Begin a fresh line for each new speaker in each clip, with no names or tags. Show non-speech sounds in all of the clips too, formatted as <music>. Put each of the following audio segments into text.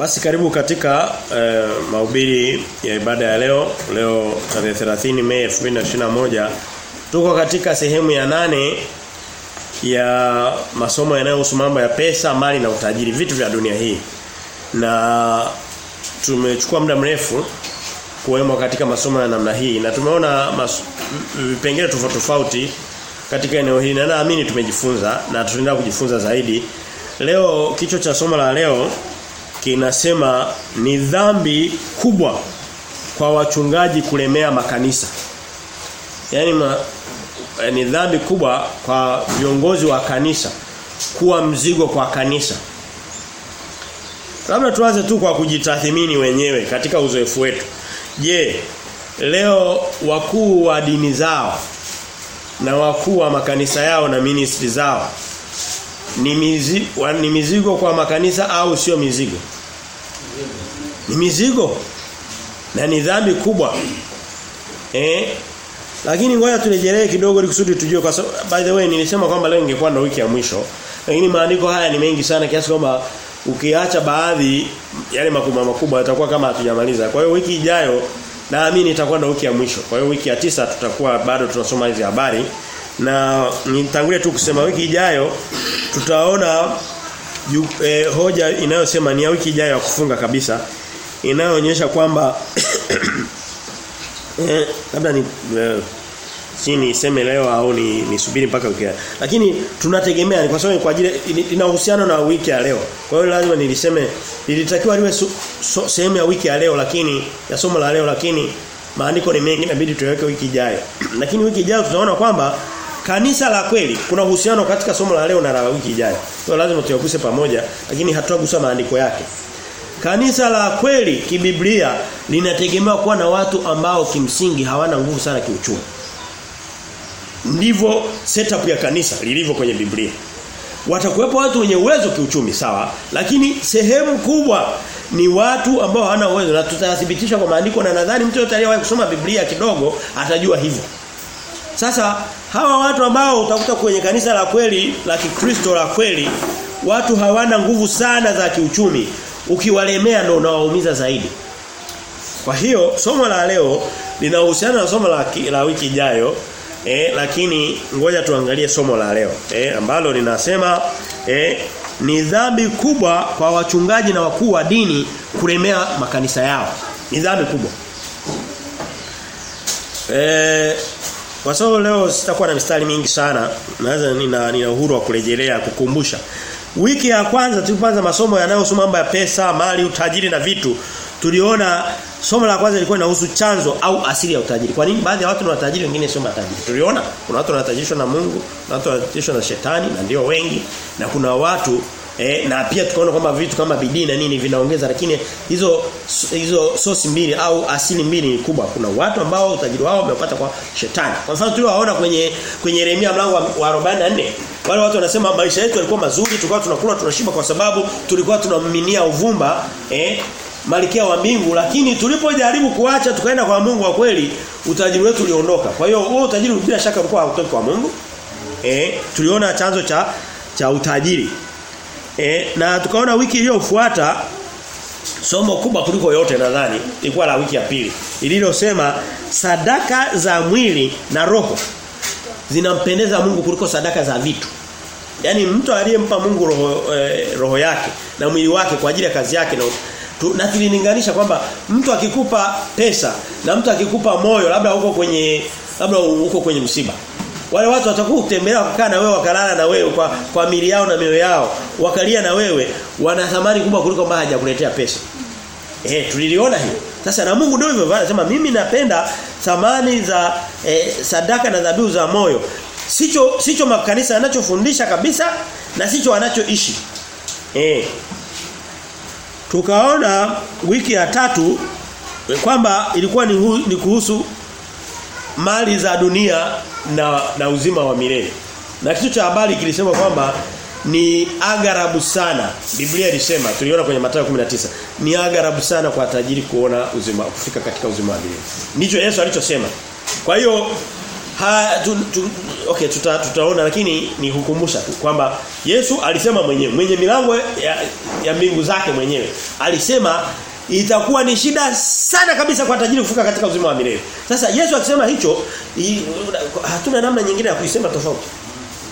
Basi karibu katika eh, mahubiri ya ibada ya leo leo tarehe 30 Mei 2021 tuko katika sehemu ya nane ya masomo yanayohusu mambo ya pesa, mali na utajiri, vitu vya dunia hii. Na tumechukua muda mrefu kuwemo katika masomo ya namna hii na tumeona vipengele tofauti tofauti katika eneo hili na naamini tumejifunza na tutaendelea kujifunza zaidi. Leo kichwa cha somo la leo kinasema ni dhambi kubwa kwa wachungaji kulemea makanisa. Yaani ma, ni dhambi kubwa kwa viongozi wa kanisa kuwa mzigo kwa kanisa. Labda tuanze tu kwa kujitathimini wenyewe katika uzoefu wetu. Je, leo wakuu wa dini zao na wakuu wa makanisa yao na ministry zao ni mizigo, ni mizigo kwa makanisa au sio mizigo? Ni mizigo. Na ni dhambi kubwa. Eh? Lakini ngoja turejelee kidogo kusudi tujue kwa sababu by the way nilisema kwamba leo ingekuwa ndo wiki ya mwisho. Lakini maandiko haya ni mengi sana kiasi kwamba ukiacha baadhi yale makubwa makubwa yatakuwa kama hatujamaliza. Kwa hiyo wiki ijayo naamini itakuwa ndo wiki ya mwisho. Kwa hiyo wiki ya tisa tutakuwa bado tunasoma hizi habari. Na nitangulia tu kusema wiki ijayo tutaona yu, eh, hoja inayosema ni ya wiki ijayo ya kufunga kabisa inayoonyesha kwamba <coughs> eh, labda ni eh, si niseme leo au ni nisubiri mpaka wiki. Lakini tunategemea kwa sababu kwa ajili inahusiana na wiki ya leo. Kwa hiyo lazima niliseme nilitakiwa liwe so, sehemu ya wiki ya leo lakini ya somo la leo lakini maandiko ni mengi inabidi tuweke wiki ijayo. <coughs> lakini wiki ijayo tutaona kwamba kanisa la kweli kuna uhusiano katika somo la leo na la wiki ijayo. Kwa lazima tuyaguse pamoja lakini hatuagusa maandiko yake. Kanisa la kweli kibiblia linategemewa kuwa na watu ambao kimsingi hawana nguvu sana kiuchumi. Ndivyo setup ya kanisa lilivyo kwenye Biblia. Watakuwepo watu wenye uwezo kiuchumi sawa, lakini sehemu kubwa ni watu ambao hawana uwezo na tutathibitisha kwa maandiko na nadhani mtu yote aliyewahi kusoma Biblia kidogo atajua hivyo. Sasa hawa watu ambao utakuta kwenye kanisa la kweli la Kikristo la kweli watu hawana nguvu sana za kiuchumi ukiwalemea ndio unawaumiza zaidi. Kwa hiyo somo la leo linahusiana na somo la, la wiki ijayo eh, lakini ngoja tuangalie somo la leo eh, ambalo linasema eh, ni dhambi kubwa kwa wachungaji na wakuu wa dini kulemea makanisa yao. Ni dhambi kubwa. Eh, kwa sababu leo sitakuwa na mistari mingi sana, naweza nina, nina uhuru wa kurejelea kukumbusha. Wiki ya kwanza tulipoanza masomo yanayohusu mambo ya pesa, mali, utajiri na vitu, tuliona somo la kwanza lilikuwa linahusu chanzo au asili ya utajiri. Kwa nini baadhi ya watu ni watajiri wengine sio matajiri? Tuliona kuna watu wanatajirishwa na Mungu, na watu wanatajirishwa na shetani na ndio wengi na kuna watu E, na pia tukaona kwamba vitu kama bidii na nini vinaongeza lakini hizo hizo sosi mbili au asili mbili ni kubwa. Kuna watu ambao utajiri wao wamepata kwa shetani. Kwa mfano tuliwaona kwenye kwenye Yeremia mlango wa 44. Wale watu wanasema maisha yetu yalikuwa mazuri, tulikuwa tunakula tunashiba kwa sababu tulikuwa tunamminia uvumba eh malikia wa mbingu lakini tulipojaribu kuacha tukaenda kwa Mungu wa kweli utajiri wetu uliondoka. Kwa hiyo huo utajiri bila shaka ulikuwa hautoki kwa Mungu. Eh tuliona chanzo cha cha utajiri. E, na tukaona wiki iliyofuata somo kubwa kuliko yote nadhani ilikuwa la wiki ya pili ililosema sadaka za mwili na roho zinampendeza Mungu kuliko sadaka za vitu. Yaani mtu aliyempa Mungu roho eh, roho yake na mwili wake kwa ajili ya kazi yake na tu, na tulilinganisha kwamba mtu akikupa pesa na mtu akikupa moyo labda huko kwenye labda huko kwenye msiba wale watu watakuwa kutembelea wakakaa na wewe wakalala na wewe kwa kwa mili yao na mioyo yao wakalia na wewe wana thamani kubwa kuliko mbaya hajakuletea pesa. Eh tuliliona hiyo. Sasa na Mungu ndio hivyo anasema mimi napenda thamani za eh, sadaka na dhabihu za moyo. Sicho sicho makanisa yanachofundisha kabisa na sicho wanachoishi. Eh Tukaona wiki ya tatu kwamba ilikuwa ni, hu, ni kuhusu mali za dunia na na uzima wa milele. Na kitu cha habari kilisema kwamba ni agarabu sana. Biblia ilisema tuliona kwenye Mathayo 19. Ni agarabu sana kwa tajiri kuona uzima kufika katika uzima wa milele. Ndicho Yesu alichosema. Kwa hiyo ha, tu, tu, okay tuta, tutaona lakini ni hukumusha tu kwamba Yesu alisema mwenyewe mwenye milango ya, ya mbingu zake mwenyewe alisema itakuwa ni shida sana kabisa kwa tajiri kufika katika uzima wa milele. Sasa Yesu akisema hicho hatuna namna nyingine ya kuisema tofauti.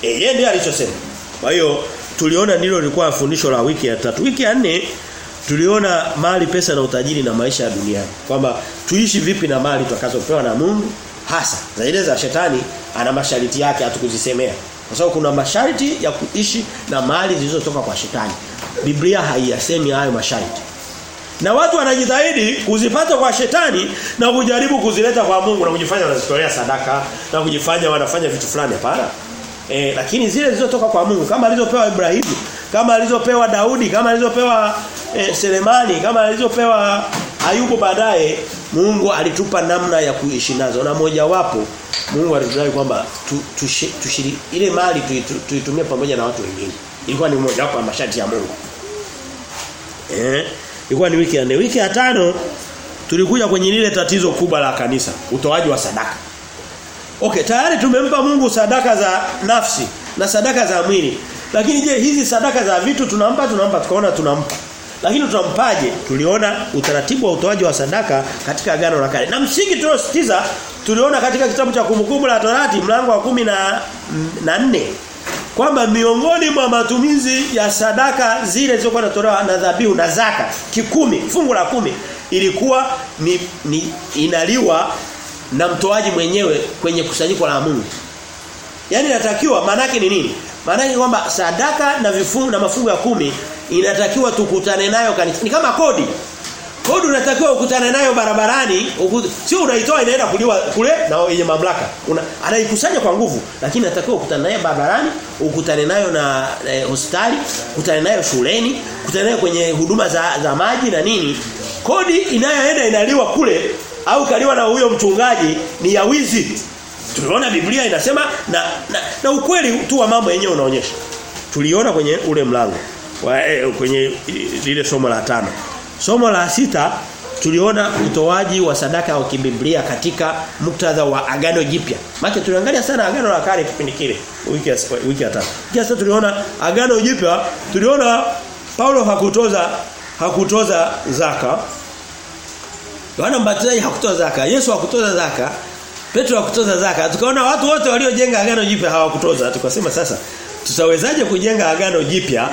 Eh yeye ndiye alichosema. Kwa hiyo tuliona ndilo lilikuwa fundisho la wiki ya tatu. Wiki ya nne tuliona mali pesa na utajiri na maisha ya duniani. Kwamba tuishi vipi na mali tutakazopewa na Mungu hasa. Zaidi za shetani ana masharti yake hatukuzisemea. Kwa sababu kuna masharti ya kuishi na mali zilizotoka kwa shetani. Biblia haiyasemi hayo masharti. Na watu wanajitahidi kuzipata kwa shetani na kujaribu kuzileta kwa Mungu na kujifanya wanazitolea sadaka na kujifanya wanafanya vitu fulani hapana. E, lakini zile zilizotoka kwa Mungu kama alizopewa Ibrahimu, kama alizopewa Daudi, kama alizopewa e, Selemani, kama alizopewa Ayubu baadaye Mungu alitupa namna ya kuishi nazo na moja wapo Mungu alitudai kwamba tu, tushi, tushiri, ile mali tuitumie tu, tu, pamoja na watu wengine. Ilikuwa ni moja wapo ya masharti ya Mungu. Eh? Ilikuwa ni wiki ya nne. Wiki ya tano tulikuja kwenye lile tatizo kubwa la kanisa, utoaji wa sadaka. Okay, tayari tumempa Mungu sadaka za nafsi na sadaka za mwili. Lakini je, hizi sadaka za vitu tunampa tunampa tukaona tunampa. Lakini tutampaje? Tuliona utaratibu wa utoaji wa sadaka katika agano la kale. Na msingi tuliositiza tuliona katika kitabu cha kumbukumbu la Torati mlango wa kumi na, na nne kwamba miongoni mwa matumizi ya sadaka zile zilizokuwa zinatolewa na dhabihu na zaka kikumi fungu la kumi ilikuwa ni, ni inaliwa na mtoaji mwenyewe kwenye kusanyiko la Mungu. Yaani inatakiwa manake ni nini? Manake kwamba sadaka na vifungu na mafungu ya kumi inatakiwa tukutane nayo kanisa. Ni kama kodi. Kodi unatakiwa ukutane nayo barabarani, sio unaitoa inaenda kuliwa kule na yenye mamlaka. Anaikusanya kwa nguvu, lakini unatakiwa ukutane nayo barabarani, ukutane nayo na eh, hospitali, ukutane nayo shuleni, ukutane nayo kwenye huduma za, za maji na nini. Kodi inayoenda inaliwa kule au kaliwa na huyo mchungaji ni ya wizi. Tuliona Biblia inasema na, na, na ukweli tu wa mambo yenyewe unaonyesha. Tuliona kwenye ule mlango wa, eh, kwenye lile somo la tano. Somo la sita tuliona utoaji wa sadaka wa kibiblia katika muktadha wa agano jipya. Maana tuliangalia sana agano la kale kipindi kile wiki wiki ya tatu. Sasa tuliona agano jipya, tuliona Paulo hakutoza hakutoza zaka. Yohana Mbatizaji hakutoza zaka, Yesu hakutoza zaka, Petro hakutoza zaka. Tukaona watu wote waliojenga agano jipya hawakutoza. Tukasema sasa tutawezaje kujenga agano jipya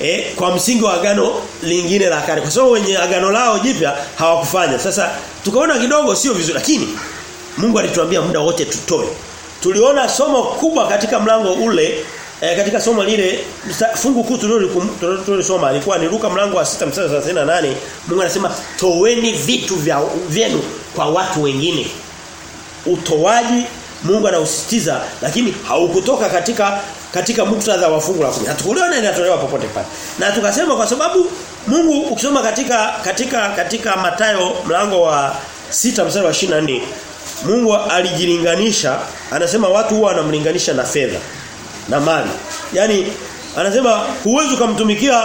eh, kwa msingi wa agano lingine la kale. Kwa sababu wenye agano lao jipya hawakufanya. Sasa tukaona kidogo sio vizuri. Lakini Mungu alituambia muda wote tutoe. Tuliona somo kubwa katika mlango ule eh, katika somo lile fungu kuu tulilolisoma alikuwa ni Luka mlango wa 6 mstari 38 Mungu anasema toweni vitu vya vyenu kwa watu wengine. Utoaji Mungu anausisitiza lakini haukutoka katika katika muktadha wa fungu la 10. Hatukuliona inatolewa popote pale. Na tukasema kwa sababu Mungu ukisoma katika katika katika Matayo mlango wa sita mstari wa 24 Mungu alijilinganisha anasema watu huwa wanamlinganisha na fedha na mali. Yaani anasema huwezi kumtumikia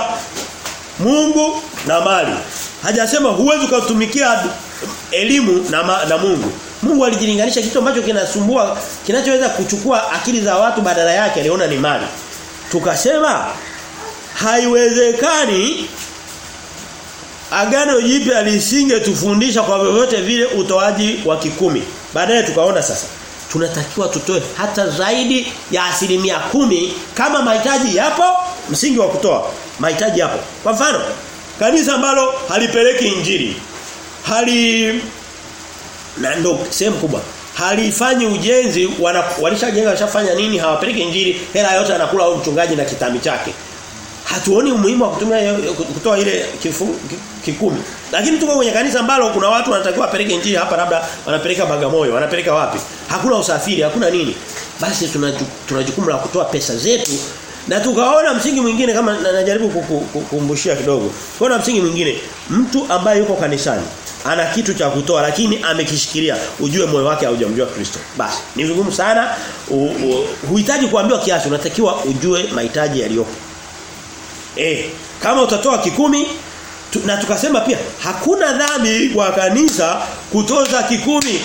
Mungu na mali. Hajasema huwezi kumtumikia elimu na, na Mungu. Mungu alijilinganisha kitu ambacho kinasumbua kinachoweza kuchukua akili za watu badala yake aliona ni mali. Tukasema haiwezekani agano jipya lisinge tufundisha kwa vyovyote vile utoaji wa kikumi. Baadaye tukaona sasa tunatakiwa tutoe hata zaidi ya asilimia kumi kama mahitaji yapo msingi wa kutoa mahitaji yapo. Kwa mfano kanisa ambalo halipeleki injili hali na ndo sehemu kubwa. Halifanyi ujenzi walishajenga washafanya nini hawapeleki injili hela yote anakula au mchungaji na kitambi chake. Hatuoni umuhimu wa kutumia kutoa ile kifu, kikumi. Lakini tuko kwenye kanisa ambalo kuna watu wanatakiwa wapeleke injili hapa labda wanapeleka Bagamoyo wanapeleka wapi? Hakuna usafiri hakuna nini. Basi tuna jukumu la kutoa pesa zetu na tukaona msingi mwingine kama najaribu kukumbushia kidogo. Tukaona msingi mwingine. Mtu ambaye yuko kanisani ana kitu cha kutoa lakini amekishikilia. Ujue moyo wake haujamjua Kristo. Basi ni vigumu sana. Huhitaji kuambiwa kiasi. Unatakiwa ujue mahitaji yaliyopo. Eh kama utatoa kikumi tu, na tukasema pia hakuna dhambi kwa kanisa kutoza kikumi.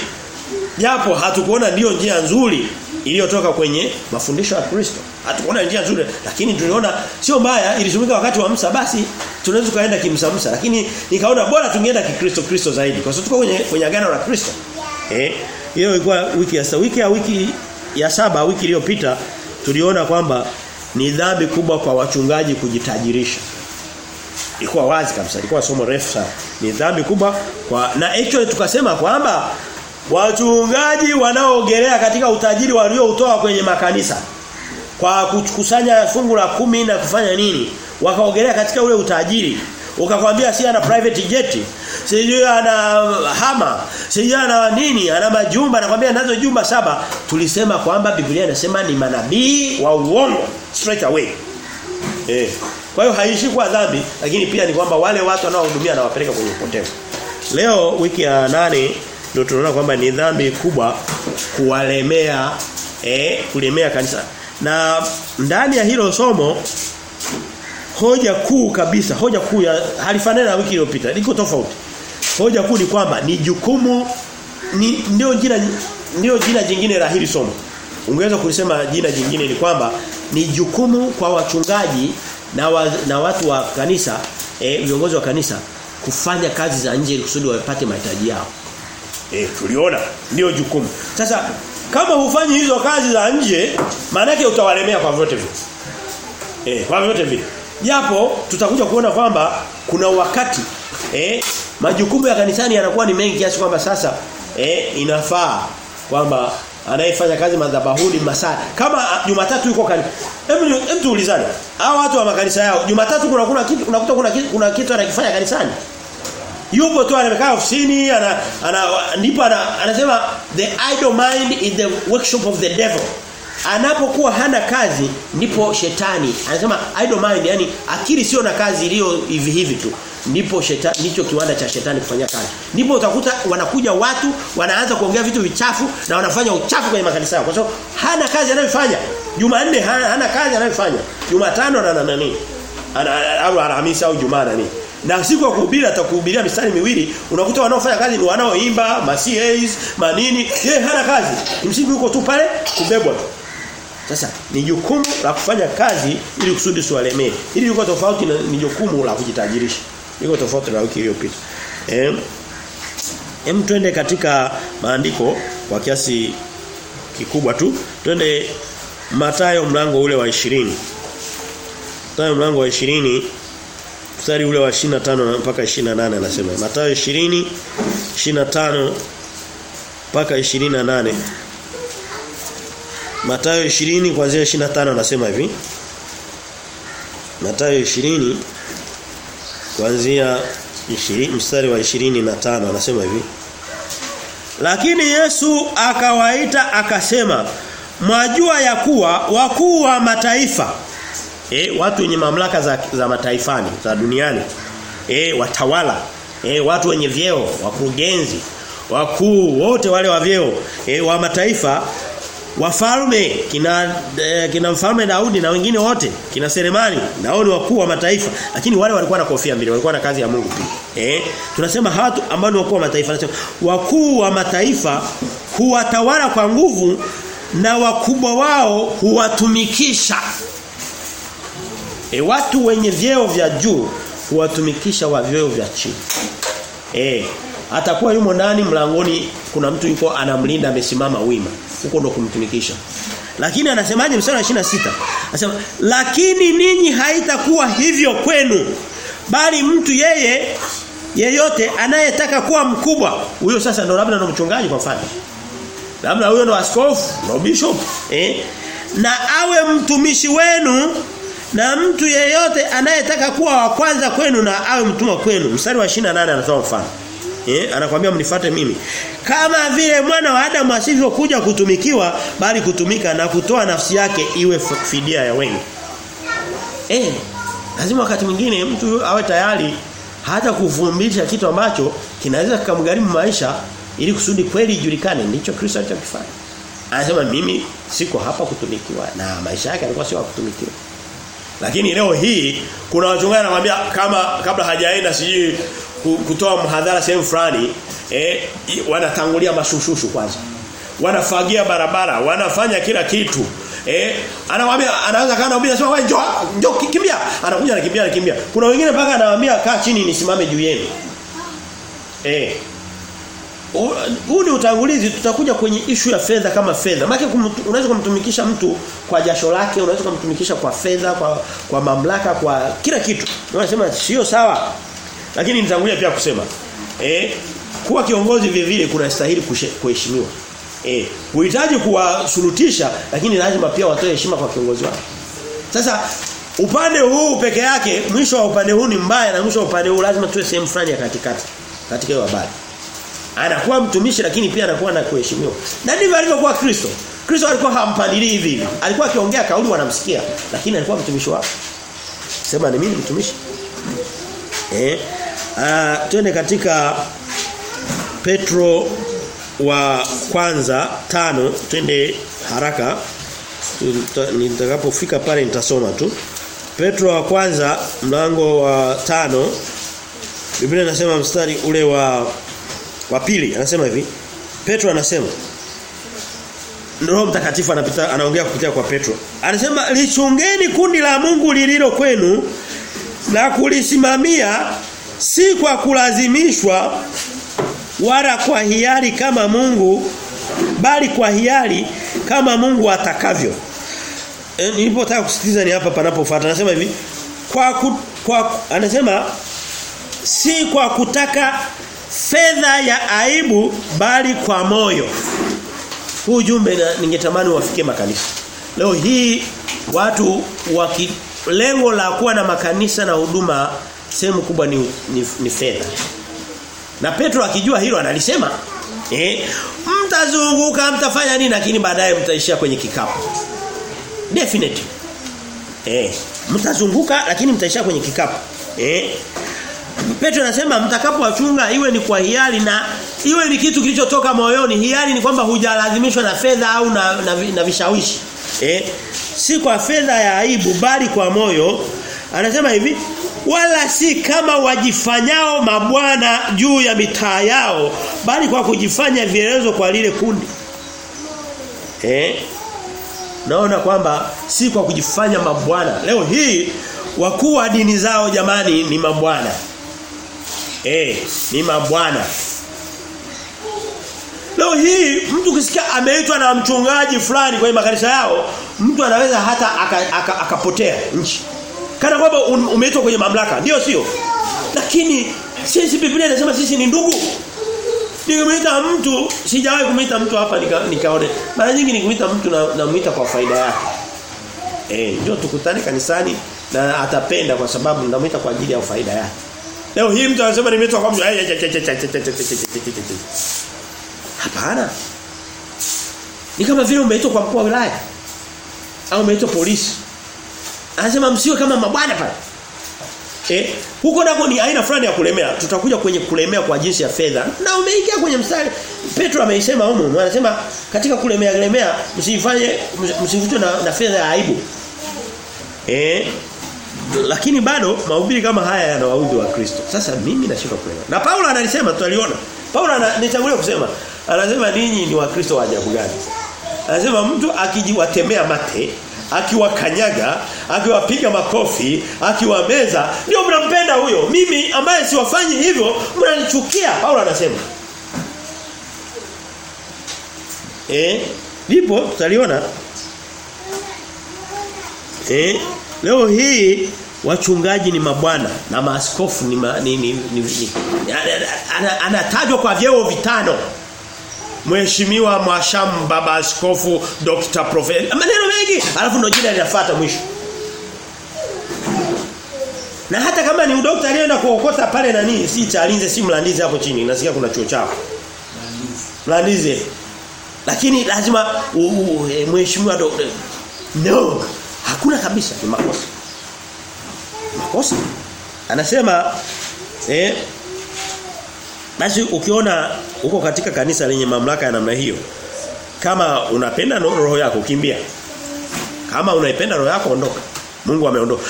Japo hatukuona ndiyo njia nzuri iliyotoka kwenye mafundisho ya Kristo. Hatukuona njia nzuri lakini tuliona sio mbaya ilitumika wakati wa Musa basi tunaweza kaenda kimsamsa lakini nikaona bora tungeenda kikristo Kristo zaidi kwa sababu tuko kwenye kwenye agano la Kristo. Eh hiyo ilikuwa wiki ya wiki ya wiki ya saba wiki iliyopita tuliona kwamba ni dhambi kubwa kwa wachungaji kujitajirisha. Ilikuwa wazi kabisa, ilikuwa somo refu sana. Ni dhambi kubwa kwa na actually tukasema kwamba wachungaji wanaoogelea katika utajiri walioutoa kwenye makanisa kwa kukusanya fungu la kumi na kufanya nini? Wakaogelea katika ule utajiri. Ukakwambia si ana private jet? Sijui ana hama sijui ana nini? Ana majumba? Nakwambia nazo jumba saba. Tulisema kwamba Biblia inasema ni manabii wa uongo straight away. Eh. Kwa hiyo haishi kwa dhambi lakini pia ni kwamba wale watu wanaohudumia na wapeleka kwenye upotevu. Leo wiki ya nane ndio tunaona kwamba ni dhambi kubwa kuwalemea eh kulemea kanisa na ndani ya hilo somo hoja kuu kabisa hoja kuu ya halifanani na wiki iliyopita liko tofauti. Hoja kuu ni kwamba ni jukumu ni ndio jina ndio jina jingine la hili somo. Ungeweza kulisema jina jingine ni kwamba ni jukumu kwa wachungaji na wa, na watu wa kanisa eh, viongozi wa kanisa kufanya kazi za nje ili kusudi wapate mahitaji yao. Eh tuliona ndio jukumu. Sasa kama hufanyi hizo kazi za nje maana yake utawalemea kwa vyote vile. Eh kwa vyote vile. Japo tutakuja kuona kwamba kuna wakati eh majukumu ya kanisani yanakuwa ni mengi kiasi kwamba sasa eh inafaa kwamba anayefanya kazi madhabahuni masaa kama Jumatatu yuko kanisa hebu hebu tuulizane. Hao watu wa makanisa yao Jumatatu kuna kuna kitu unakuta kuna kitu kuna kitu anakifanya kanisani yupo tu amekaa ofisini ana, ana ndipo ana, anasema the idle mind is the workshop of the devil. Anapokuwa hana kazi ndipo shetani anasema idle mind yani akili sio na kazi iliyo hivi hivi tu. Ndipo shetani ndicho kiwanda cha shetani kufanya kazi. Ndipo utakuta wanakuja watu wanaanza kuongea vitu vichafu na wanafanya uchafu kwenye makanisa yao. Kwa sababu hana kazi anayofanya Jumanne hana, hana kazi anayofanya Jumatano na nani Ana au Alhamisi au Jumaa nani na siku ya kuhubiri atakuhubiria mistari miwili. Unakuta wanaofanya kazi ni wanaoimba ma manini yeye hana kazi. Msingi uko tu pale kubebwa. Tu sasa ni jukumu la kufanya kazi ili kusudi swalemee. ili liko tofauti na ni jukumu la kujitajirisha. Liko tofauti na wiki iliyopita. Eh Hem twende katika maandiko kwa kiasi kikubwa tu. Twende Matayo mlango ule wa 20. Matayo mlango wa 20 mstari ule wa 25 mpaka 28 anasema. Mathayo 20 25 mpaka 28. Mathayo 20 kuanzia 25 anasema hivi. Mathayo 20 kuanzia 20 mstari wa 25 anasema hivi. Lakini Yesu akawaita akasema mwajua ya kuwa wakuu wa mataifa eh watu wenye mamlaka za, za mataifani za duniani. Eh watawala. Eh watu wenye vyeo wakurugenzi. Wakuu wote wale wa vyeo. Eh wa mataifa. Wafalme kina eh, kina mfalme Daudi na wengine wote. Kina Selemani. Nao ni wakuu wa mataifa. Lakini wale walikuwa na kofia mbili walikuwa na kazi ya Mungu pia eh tunasema hatu ambao ni wakuu wa mataifa. Nasema wakuu wa mataifa huwatawala kwa nguvu na wakubwa wao huwatumikisha e, watu wenye vyeo vya juu huwatumikisha wa vyeo vya chini. Eh atakuwa yumo ndani mlangoni kuna mtu yuko anamlinda amesimama wima. Huko ndo kumtumikisha. Lakini anasemaje mstari wa 26 anasema lakini ninyi haitakuwa hivyo kwenu bali mtu yeye yeyote anayetaka kuwa mkubwa. Huyo sasa ndo labda ndo mchungaji kwa mfano. Labda huyo ndo askofu ndo bishop eh? Na awe mtumishi wenu na mtu yeyote anayetaka kuwa wa kwanza kwenu na awe mtumwa kwenu mstari wa 28 anatoa mfano Eh, anakuambia mnifuate mimi. Kama vile mwana wa Adamu asivyokuja kutumikiwa bali kutumika na kutoa nafsi yake iwe fidia ya wengi. Eh, lazima wakati mwingine mtu awe tayari hata kuvumilisha kitu ambacho kinaweza kumgharimu maisha ili kusudi kweli ijulikane ndicho Kristo alichokifanya. Anasema mimi siko hapa kutumikiwa na maisha yake alikuwa sio kutumikiwa. Lakini leo hii kuna wachungaji wanamwambia kama kabla hajaenda sijui kutoa mhadhara sehemu fulani eh wanatangulia mashushushu kwanza. Wanafagia barabara, wanafanya kila kitu. Eh anawaambia anaanza kana anamwambia sema wewe njoo njoo kimbia. Anakuja anakimbia anakimbia. Kuna wengine mpaka anawaambia kaa chini nisimame juu yenu. Eh huu ni utangulizi tutakuja kwenye ishu ya fedha kama fedha. Maana unaweza kumtumikisha mtu kwa jasho lake, unaweza kumtumikisha kwa fedha, kwa kwa mamlaka, kwa kila kitu. Unasema sio sawa. Lakini nitangulia pia kusema eh kuwa kiongozi vile vile kunastahili kuheshimiwa. Eh huhitaji kuwasulutisha lakini lazima pia watoe heshima kwa kiongozi wao. Sasa upande huu peke yake mwisho wa upande huu ni mbaya na mwisho wa upande huu lazima tuwe sehemu fulani ya katikati katika hiyo habari anakuwa mtumishi lakini pia anakuwa na kuheshimiwa. Na ndivyo alivyokuwa Kristo. Kristo alikuwa hampandilii hivi hivi. Alikuwa akiongea kauli wanamsikia lakini alikuwa mtumishi wao. Sema ni mimi mtumishi. Eh? Ah twende katika Petro wa kwanza tano twende haraka nitakapofika pale nitasoma tu. Petro wa kwanza mlango wa tano Biblia inasema mstari ule wa wa pili anasema hivi Petro anasema Roho Mtakatifu anapita anaongea kupitia kwa Petro. Anasema lichungeni kundi la Mungu lililo kwenu na kulisimamia si kwa kulazimishwa wala kwa hiari kama Mungu bali kwa hiari kama Mungu atakavyo. E, nilipotaka kusitiza ni hapa panapofuata anasema hivi kwa, ku, kwa anasema si kwa kutaka fedha ya aibu bali kwa moyo. Huu ujumbe ningetamani wafikie makanisa. Leo hii watu waki lengo la kuwa na makanisa na huduma sehemu kubwa ni, ni, ni fedha. Na Petro akijua hilo analisema eh mtazunguka mtafanya nini lakini baadaye mtaishia kwenye kikapu. Definitely. Eh mtazunguka lakini mtaishia kwenye kikapu. Eh Petro anasema mtakapowachunga iwe ni kwa hiari na iwe ni kitu kilichotoka moyoni. Hiari ni kwamba hujalazimishwa na fedha au na, na, na vishawishi. Eh? Si kwa fedha ya aibu bali kwa moyo. Anasema hivi, wala si kama wajifanyao mabwana juu ya mitaa yao, bali kwa kujifanya vielezo kwa lile kundi. Eh? Naona kwamba si kwa kujifanya mabwana. Leo hii wakuu wa dini zao jamani ni mabwana. Eh, ni mabwana. Leo hii mtu kisikia ameitwa na mchungaji fulani kwenye makanisa yao, mtu anaweza hata akapotea aka, aka nchi. Kana kwamba umeitwa kwenye mamlaka, ndio sio? Lakini sisi Biblia inasema sisi ni ndugu. Nikimuita mtu, sijawahi kumuita mtu hapa nika, nikaone. Mara nyingi nikimuita mtu na namuita kwa faida yake. Eh, ndio tukutane kanisani na atapenda kwa sababu namuita kwa ajili ya faida yake. Leo hii mtu anasema nimeitwa kwa mtu. Hapana. Ni kama vile umeitwa kwa mkuu wa wilaya au umeitwa polisi. Anasema msiwe kama mabwana pale. Eh, huko nako ni aina fulani ya kulemea. Tutakuja kwenye kulemea kwa jinsi ya fedha. Na umeingia kwenye mstari. Petro ameisema huko, anasema katika kulemea lemea msifanye msivutwe na, na fedha ya aibu. Eh? Lakini bado mahubiri kama haya yanawaudhi wa Kristo. Sasa mimi nashindwa kuelewa. Na Paulo analisema tutaliona. Paulo anachangulia kusema anasema ninyi ni wakristo wa ajabu gani? Anasema mtu akijiwatemea mate, akiwakanyaga, akiwapiga makofi, akiwameza, ndio mnampenda huyo. Mimi ambaye siwafanyi hivyo, mnanichukia. Paulo anasema. Eh, ndipo tutaliona. Eh, leo hii wachungaji ni mabwana na maaskofu ni, ma, ni, ni, ni, ni anatajwa kwa vyeo vitano Mheshimiwa Mwashamu baba askofu Dr. Profesa. maneno mengi alafu ndo jina linafuata mwisho na hata kama ni udokta alienda kuokota pale nani si chalinze si mlandizi hapo chini nasikia kuna chuo chao mlandizi lakini lazima mheshimiwa no hakuna kabisa ni makosa makosa anasema eh basi ukiona uko katika kanisa lenye mamlaka ya namna hiyo kama unapenda roho yako kimbia kama unaipenda roho yako ondoka Mungu ameondoka.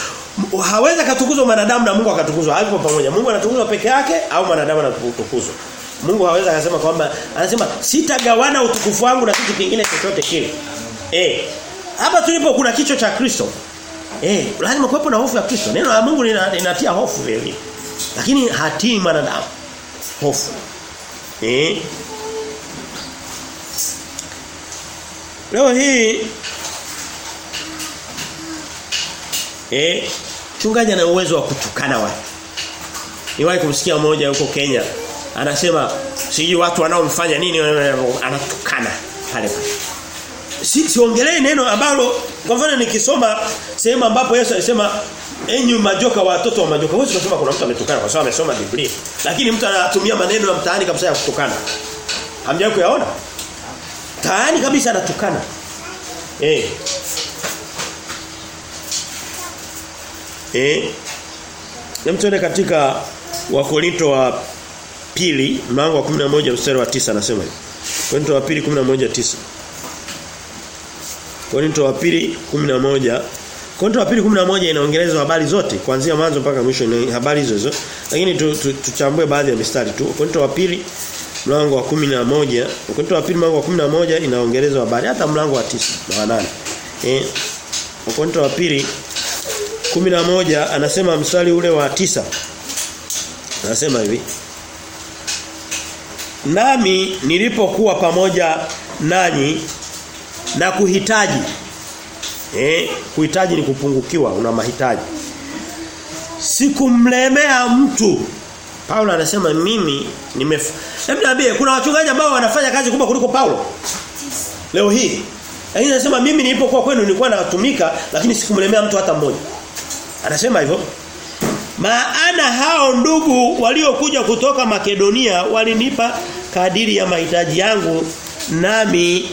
Hawezi akatukuzwa mwanadamu na Mungu akatukuzwa. Hapo pamoja. Mungu anatukuzwa peke yake au mwanadamu anatukuzwa. Mungu hawezi akasema kwamba anasema sitagawana utukufu wangu na kitu kingine chochote kile. Eh. Hapa tulipo kuna kichwa cha Kristo. Eh, lazima kuwepo na hofu ya Kristo. Neno la Mungu linatia hofu vile. Lakini hatii mwanadamu. Hofu. Eh. Leo hii eh mchungaji ana uwezo wa kutukana watu. Niwahi kumsikia mmoja huko Kenya anasema sijui watu wanaomfanya nini anatukana pale pale. Si siongelee neno ambalo kwa mfano nikisoma sehemu ambapo Yesu alisema enyi majoka watoto wa majoka. Wewe unasema kuna mtu ametukana kwa sababu amesoma Biblia. Lakini mtu anatumia maneno ya mtaani kabisa ya kutukana. Hamjawahi kuyaona? Taani kabisa anatukana. Eh. Eh. Nemtuone katika Wakorinto wa pili mlango wa 11 mstari wa 9 anasema hivi. Wakorinto wa pili 11:9. Korinto wa pili 11 Korinto wa pili 11 inaongeleza habari zote kuanzia mwanzo mpaka mwisho ina habari hizo hizo. Lakini tuchambue tu, tu baadhi ya mistari tu. Korinto wa pili mlango wa 11 Korinto wa pili mlango wa 11 inaongeleza habari hata mlango wa 9 na 8. Eh Korinto wa pili 11 anasema mstari ule wa tisa Anasema hivi Nami nilipokuwa pamoja nanyi na kuhitaji. Eh kuhitaji ni kupungukiwa una mahitaji. Sikumlemea mtu. Paulo anasema mimi nimef Hebu niambie kuna wachungaji ambao wanafanya kazi kubwa kuliko Paulo? Leo hii. Lakini anasema mimi nilipokuwa kwenu nilikuwa natumika lakini sikumlemea mtu hata mmoja. Anasema hivyo. Maana hao ndugu waliokuja kutoka Makedonia walinipa kadiri ya mahitaji yangu nami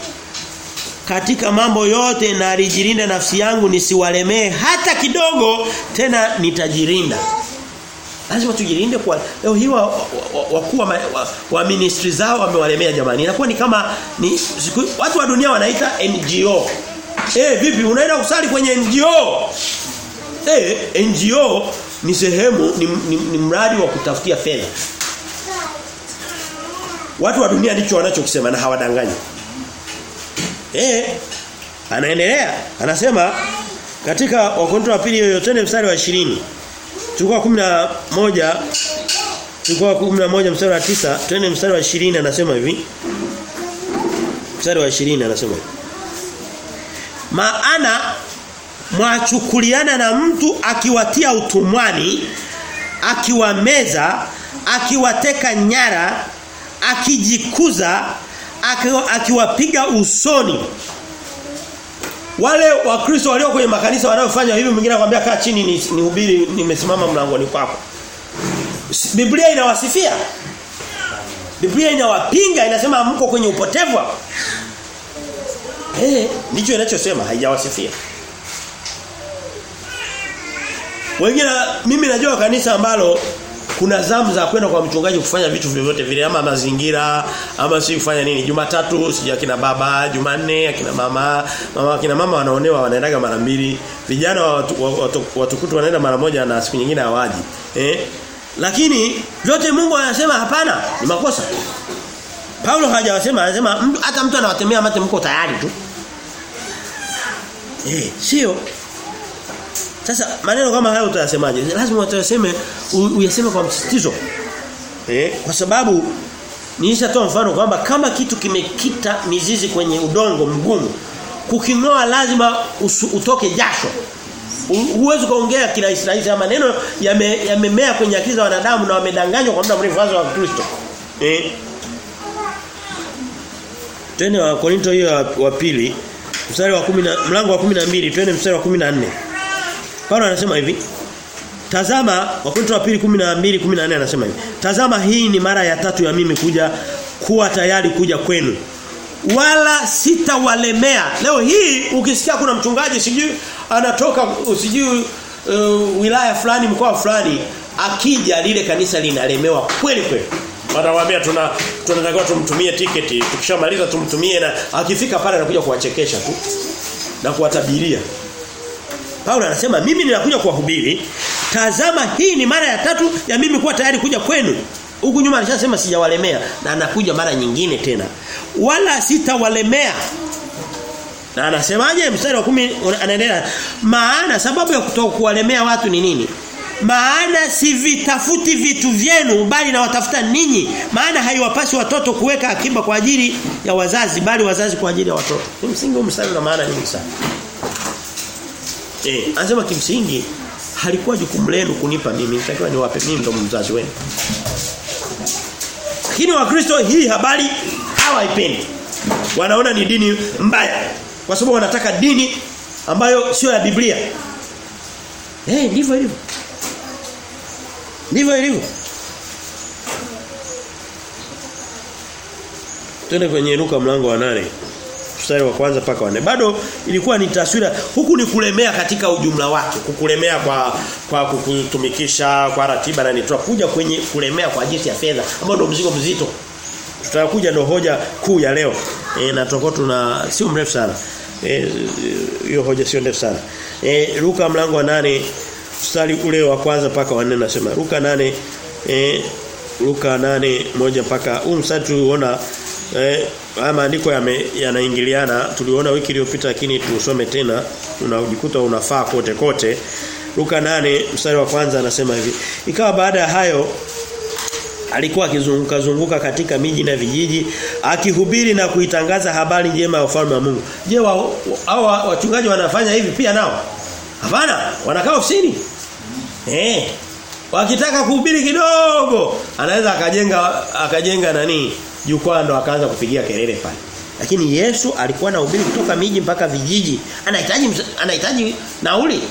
katika mambo yote na alijilinda nafsi yangu nisiwalemee hata kidogo tena nitajirinda lazima tujilinde kwa leo hii wakuu wa, wa, wa, wa ministry zao wamewalemea jamani. Inakuwa ni kama ni siku, watu wa dunia wanaita NGO eh vipi unaenda kusali kwenye NGO eh NGO ni sehemu ni, ni, ni mradi wa kutafutia fedha. Watu wa dunia ndicho wanachokisema na hawadanganyi eh anaendelea. Anasema katika Wakorintho wa pili yoyotene mstari wa 20 tulikuwa 11 tulikuwa 11 mstari wa 9 twende mstari wa 20 anasema hivi. Mstari wa 20 anasema hivi. Maana mwachukuliana na mtu akiwatia utumwani akiwameza akiwateka nyara akijikuza akiwapiga usoni. Wale wakristo walio kwenye makanisa wanaofanya hivi mwingine anakuambia kaa chini nihubiri ni nimesimama mlangoni kwako. Biblia inawasifia. Biblia inawapinga inasema mko kwenye upotevu eh ndicho inachosema haijawasifia. Wengine mimi najua kanisa ambalo kuna zamu za kwenda kwa mchungaji kufanya vitu vyovyote vile ama mazingira ama si kufanya nini. Jumatatu sija kina baba Jumanne akina mama mama akina mama wanaonewa wanaendaga mara mbili. Vijana watukutu watu, watu wanaenda mara moja na siku nyingine hawaji. Eh? Lakini vyote Mungu anasema hapana ni makosa. Paulo hajawasema anasema hata mtu anawatemea mate mko tayari tu. Eh sio sasa maneno kama hayo utayasemaje? Lazima utayaseme uyaseme kwa msisitizo. Eh, kwa sababu nilishatoa mfano kwamba kama kitu kimekita mizizi kwenye udongo mgumu, kukingoa lazima usu, utoke jasho. Huwezi kuongea kila Israeli maneno yamemea yame kwenye akili za wanadamu na wamedanganywa kwa muda mrefu wazo wa Kristo. Eh. Tena wa Korinto hiyo wa pili mstari wa 10 mlango wa 12 twende mstari wa 14. Paulo anasema hivi. Tazama Wakorintho wa pili 12 14 anasema hivi. Tazama hii ni mara ya tatu ya mimi kuja kuwa tayari kuja kwenu. Wala sitawalemea. Leo hii ukisikia kuna mchungaji sijui anatoka sijui uh, wilaya fulani mkoa fulani akija lile kanisa linalemewa kweli kweli. Wanawaambia tuna tunatakiwa tumtumie tiketi. Tukishamaliza tumtumie na akifika pale anakuja kuwachekesha tu na kuwatabiria Paulo anasema mimi ninakuja kuwahubiri. Tazama hii ni mara ya tatu ya mimi kuwa tayari kuja kwenu. Huku nyuma alishasema sijawalemea na anakuja mara nyingine tena. Wala sitawalemea. Na anasemaje mstari wa kumi anaendelea maana sababu ya kutokuwalemea watu ni nini? Maana sivitafuti vitu vyenu bali nawatafuta ninyi. Maana haiwapasi watoto kuweka akiba kwa ajili ya wazazi bali wazazi kwa ajili ya watoto. Ni msingi mstari na maana nyingi sana. Eh, anasema kimsingi halikuwa jukumu lenu kunipa mimi, nitakiwa niwape mimi ndo mzazi wenu. Lakini wakristo hii habari hawaipendi. Wanaona ni dini mbaya kwa sababu wanataka dini ambayo sio ya Biblia. Eh, ndivyo ilivyo. Ndivyo ilivyo. Twende kwenye Luka mlango wa nane mstari wa kwanza paka wa Bado ilikuwa ni taswira huku ni kulemea katika ujumla wake, kukulemea kwa kwa kukutumikisha kwa ratiba na nitoa kuja kwenye kulemea kwa ajili ya fedha ambao ndio mzigo mzito. Tutakuja ndio hoja kuu ya leo. E, na tutakuwa tuna sio mrefu sana. hiyo e, hoja sio ndefu sana. E, Luka mlango wa nane mstari ule wa kwanza paka wa 4 nasema Luka nane eh Luka nane moja paka huu mstari tuliona eh haya maandiko yanaingiliana tuliona wiki iliyopita lakini tusome tena unajikuta unafaa kote kote Luka nane mstari wa kwanza anasema hivi ikawa baada ya hayo alikuwa akizunguka zunguka katika miji na vijiji akihubiri na kuitangaza habari njema ya ufalme wa Mungu. Je, hao wachungaji wanafanya hivi pia nao? Hapana, wanakaa ofisini. Eh. Wakitaka kuhubiri kidogo, anaweza akajenga akajenga nani? Jukwaa ndo akaanza kupigia kelele pale. Lakini Yesu alikuwa na ubiri kutoka miji mpaka vijiji. Anahitaji anahitaji nauli.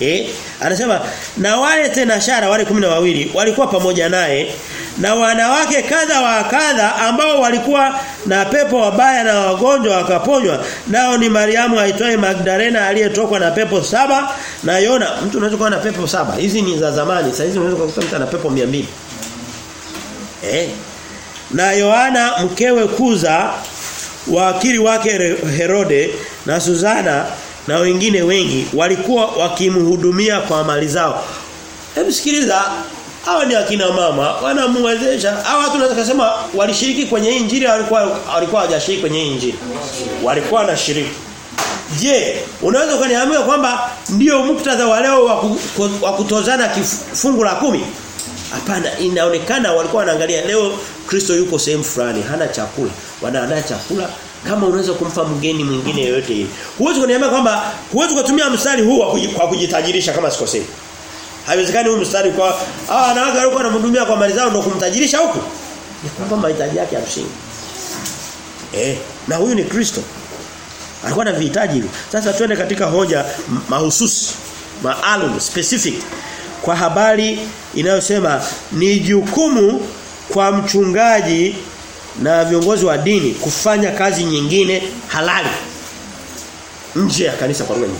Eh, anasema na wale tena shara wale kumi na wawili walikuwa pamoja naye na wanawake kadha wa kadha ambao walikuwa na pepo wabaya na wagonjwa wakaponywa. Nao ni Mariamu aitwaye Magdalena aliyetokwa na pepo saba na Yona. Mtu unaweza kuwa na pepo saba? Hizi ni za zamani. Sasa hizi unaweza kukuta mtu ana pepo 200 eh na Yohana mkewe Kuza wakili wake Herode na Suzana na wengine wengi walikuwa wakimhudumia kwa mali zao. Hebu sikiliza hawa ni akina mama wanamwezesha hawa watu tunaweza kusema walishiriki kwenye injili walikuwa walikuwa hawajashiriki kwenye injili. Walikuwa wanashiriki. Je, unaweza kuniambia kwamba ndio muktadha wa leo wa kutozana kifungu la kumi? Hapana, inaonekana walikuwa wanaangalia leo Kristo yuko sehemu fulani, hana chakula. Wanaandaa chakula kama unaweza kumpa mgeni mwingine yoyote hivi. Huwezi kuniambia kwamba huwezi kutumia mstari huu kwa kujitajirisha kama sikosei. Haiwezekani huu mstari kwa ah wanawake walikuwa wanamhudumia kwa mali zao ndio kumtajirisha huku. Ni kwamba mahitaji yake ya msingi. Eh, na huyu ni Kristo. Alikuwa na vihitaji hivi. Sasa twende katika hoja mahususi, maalum, specific kwa habari inayosema ni jukumu kwa mchungaji na viongozi wa dini kufanya kazi nyingine halali nje ya kanisa kwa lugha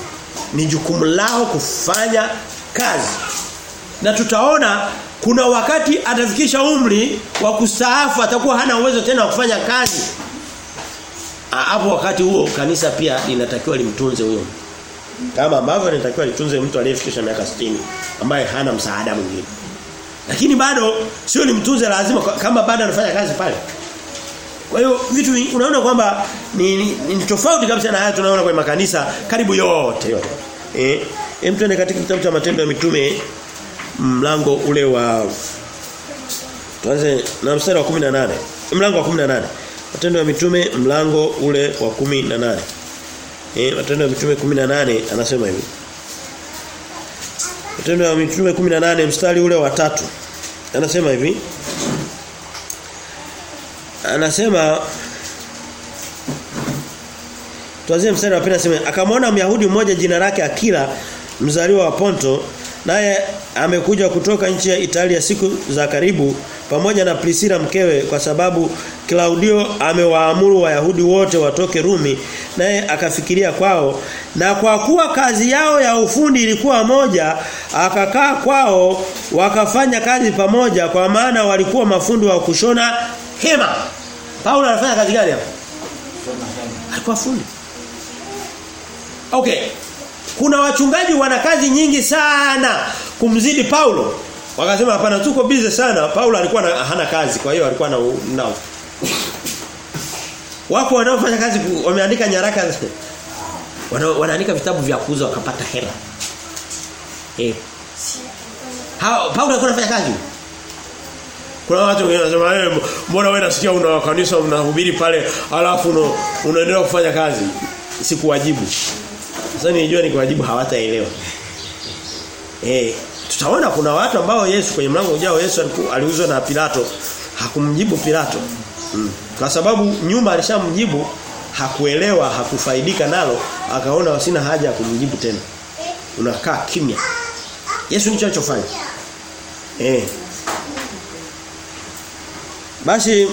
ni jukumu lao kufanya kazi. Na tutaona kuna wakati atafikisha umri wa kustaafu atakuwa hana uwezo tena wa kufanya kazi. Hapo wakati huo kanisa pia linatakiwa limtunze huyo kama ambavyo inatakiwa litunze mtu aliyefikisha miaka 60 ambaye hana msaada mwingine lakini bado sio nimtunze lazima kama bado anafanya kazi pale kwa hiyo vitu unaona kwamba ni, ni, ni tofauti kabisa na haya tunaona kwenye makanisa karibu yote yote. Eh, hem tuende katika kitabu cha matendo ya mitume mlango ule wa tuanze na mstari wa 18. Mlango wa 18. Matendo ya mitume mlango ule wa 18. Eh, matendo ya mitume 18 anasema hivi. Matendo ya mitume 18 mstari ule wa tatu Anasema hivi anasema Tuanzie mstari wa pili anasema akamwona Myahudi mmoja jina lake Akila mzaliwa wa Ponto naye amekuja kutoka nchi ya Italia siku za karibu pamoja na Prisila mkewe kwa sababu Klaudio amewaamuru Wayahudi wote watoke Rumi naye akafikiria kwao na kwa kuwa kazi yao ya ufundi ilikuwa moja akakaa kwao wakafanya kazi pamoja kwa maana walikuwa mafundi wa kushona hema Paulo anafanya kazi gani hapo alikuwa fundi Okay. kuna wachungaji wana kazi nyingi sana kumzidi Paulo. Wakasema hapana tuko busy sana. Paulo alikuwa na, hana kazi kwa hiyo alikuwa na nao. Wako wanaofanya kazi wameandika nyaraka wana, wanaandika vitabu vya kuuza wakapata hela. Eh. Ha, Paulo alikuwa anafanya kazi. Kuna watu wengine wanasema eh mbona wewe nasikia una kanisa unahubiri pale alafu no, unaendelea kufanya kazi. Sikuwajibu. Sasa nijua nikiwajibu hawataelewa. Eh tutaona kuna watu ambao Yesu kwenye mlango ujao Yesu aliuzwa na Pilato hakumjibu Pilato. Mm. Kwa sababu nyuma alishamjibu hakuelewa hakufaidika nalo akaona sina haja ya kumjibu tena. Unakaa kimya. Yesu ndicho alichofanya. Eh. Basi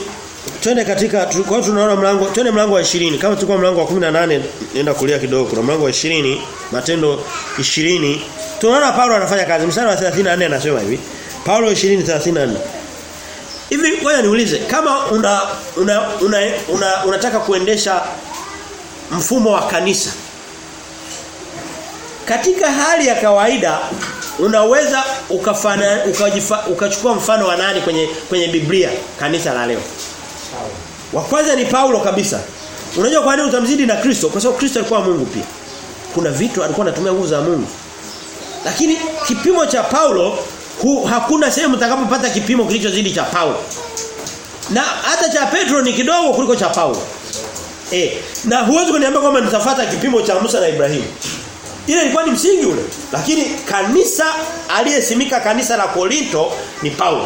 twende katika kwa tunaona mlango twende mlango wa 20 kama tulikuwa mlango wa 18 nenda kulia kidogo. Kuna mlango wa 20 matendo 20 tunaona Paulo anafanya kazi. Mstari wa 34 anasema hivi. Paulo 20:34 Hivi ngoja niulize kama una una, una, una unataka kuendesha mfumo wa kanisa katika hali ya kawaida unaweza ukafana ukajifa, ukachukua mfano wa nani kwenye kwenye Biblia kanisa la leo wa kwanza ni Paulo kabisa. Unajua kwa nini utamzidi na Kristo? Kwa sababu Kristo alikuwa Mungu pia. Kuna vitu alikuwa anatumia nguvu za Mungu. Lakini kipimo cha Paulo hu, hakuna sehemu utakapopata kipimo kilichozidi cha Paulo. Na hata cha Petro ni kidogo kuliko cha Paulo. Eh na huwezi kuniambia kwamba nitafuata kipimo cha Musa na Ibrahimu. Ile ilikuwa ni msingi ule. Lakini kanisa aliyesimika kanisa la Korinto ni Paulo.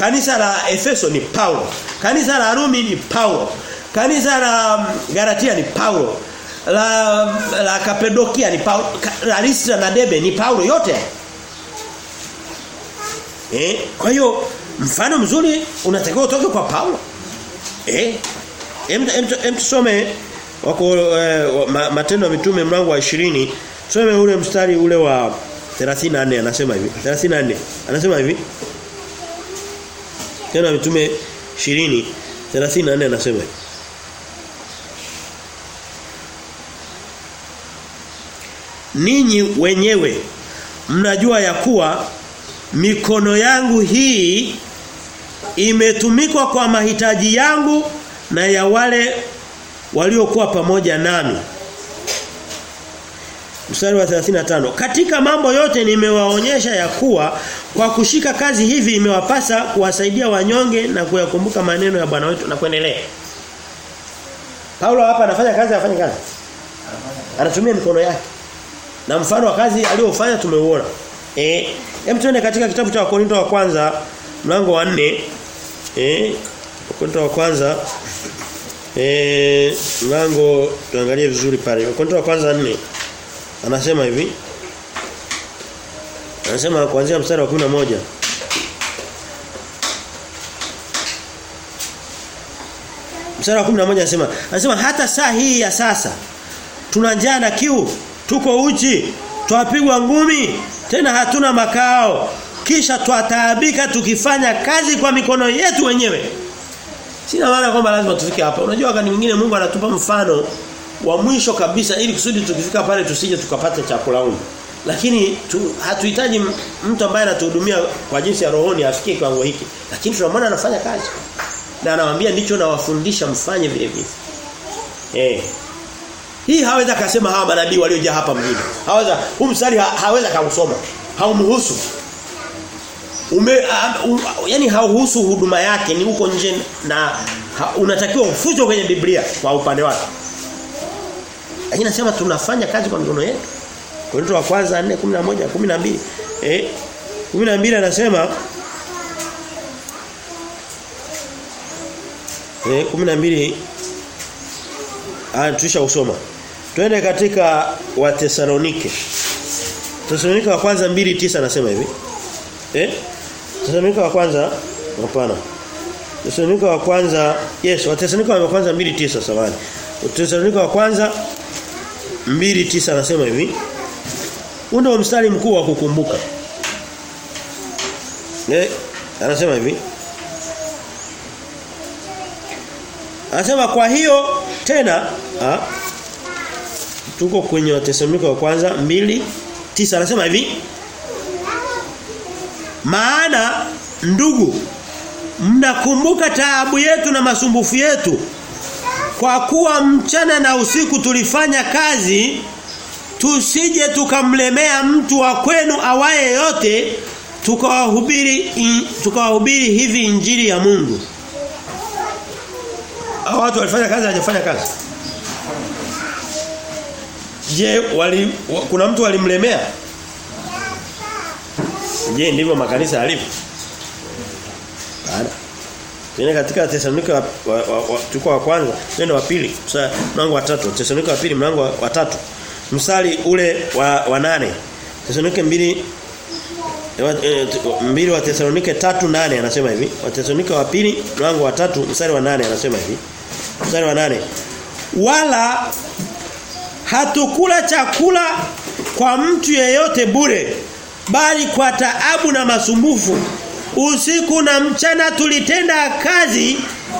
Kanisa la Efeso ni Paulo. Kanisa la Rumi ni Paulo. Kanisa la Galatia ni Paulo. La la Kapedokia ni Paulo. La Listra na Debe ni Paulo yote. Eh, kwa hiyo mfano mzuri unatakiwa utoke kwa Paulo. Eh? Em em, em tusome wako eh, matendo ya mitume mlango wa 20 Tusome ule mstari ule wa 34 anasema hivi. 34 anasema hivi. Tena mitume 20 34 anasema. Ninyi wenyewe mnajua ya kuwa mikono yangu hii imetumikwa kwa mahitaji yangu na ya wale waliokuwa pamoja nami mstari wa 35 katika mambo yote nimewaonyesha ya kuwa kwa kushika kazi hivi imewapasa kuwasaidia wanyonge na kuyakumbuka maneno ya Bwana wetu na kuendelea. Paulo hapa anafanya kazi afanye kazi? Anatumia mikono yake. Na mfano wa kazi aliyofanya tumeuona. Eh hem tuende katika kitabu cha Wakorintho wa kwanza mlango wa 4 eh Wakorintho wa kwanza. Eh mlango tuangalie vizuri pale. Wakorintho wa kwanza 4 Anasema hivi. Anasema kuanzia mstari wa 11. Mstari wa 11 anasema, anasema hata saa hii ya sasa tuna njaa na kiu, tuko uchi, twapigwa ngumi, tena hatuna makao. Kisha twataabika tukifanya kazi kwa mikono yetu wenyewe. Sina maana kwamba lazima tufike hapa. Unajua wakati mwingine Mungu anatupa mfano wa mwisho kabisa ili kusudi tukifika pale tusije tukapata chakula huko. Lakini tu, hatuhitaji mtu ambaye anatuhudumia kwa jinsi ya rohoni afikie kiwango hiki. Lakini tunamwona anafanya kazi. Na anawaambia ndicho nawafundisha mfanye vile vile. Eh. Hii haweza kasema hawa manabii waliojaa hapa mjini. Haweza huu mstari ha, haweza kausoma. Haumhusu. Ume uh, um, yani hauhusu huduma yake ni huko nje na ha, unatakiwa ufutwe kwenye Biblia kwa upande wake. Lakini nasema tunafanya kazi kwa mikono yetu. Korinto wa kwanza 4:11 12. Eh 12 anasema Eh 12 ah tulisha usoma. Twende katika wa Tesalonike. Tesalonike wa kwanza 2:9 anasema hivi. Eh? Tesalonike wa kwanza hapana. Tesalonike wa kwanza yes, wa Tesalonike wa kwanza 2:9 samahani. Tesalonike wa kwanza 2:9 anasema hivi. Huu ndio mstari mkuu wa kukumbuka. Eh, anasema hivi. Anasema kwa hiyo tena ha? tuko kwenye Wathesalonike wa kwanza mbili tisa anasema hivi maana ndugu mnakumbuka taabu yetu na masumbufu yetu kwa kuwa mchana na usiku tulifanya kazi tusije tukamlemea mtu wa kwenu awaye yote tukawahubiri tukawahubiri hivi injili ya Mungu hao watu walifanya kazi hajafanya kazi Je, wali wa, kuna mtu alimlemea? Je, ndivyo makanisa yalivyo? Tena katika Tesalonika wa, wa, wa, tuko wa kwanza, nenda wa pili, mlango wa tatu, Tesalonika wa pili mlango wa, tatu. Msali ule wa, wa nane. Tesalonika mbili e, mbili wa Thesalonika tatu nane anasema hivi. Wa Thesalonika wa pili mlango wa tatu mstari wa nane anasema hivi. Mstari wa nane Wala hatukula chakula kwa mtu yeyote bure bali kwa taabu na masumbufu usiku na mchana tulitenda kazi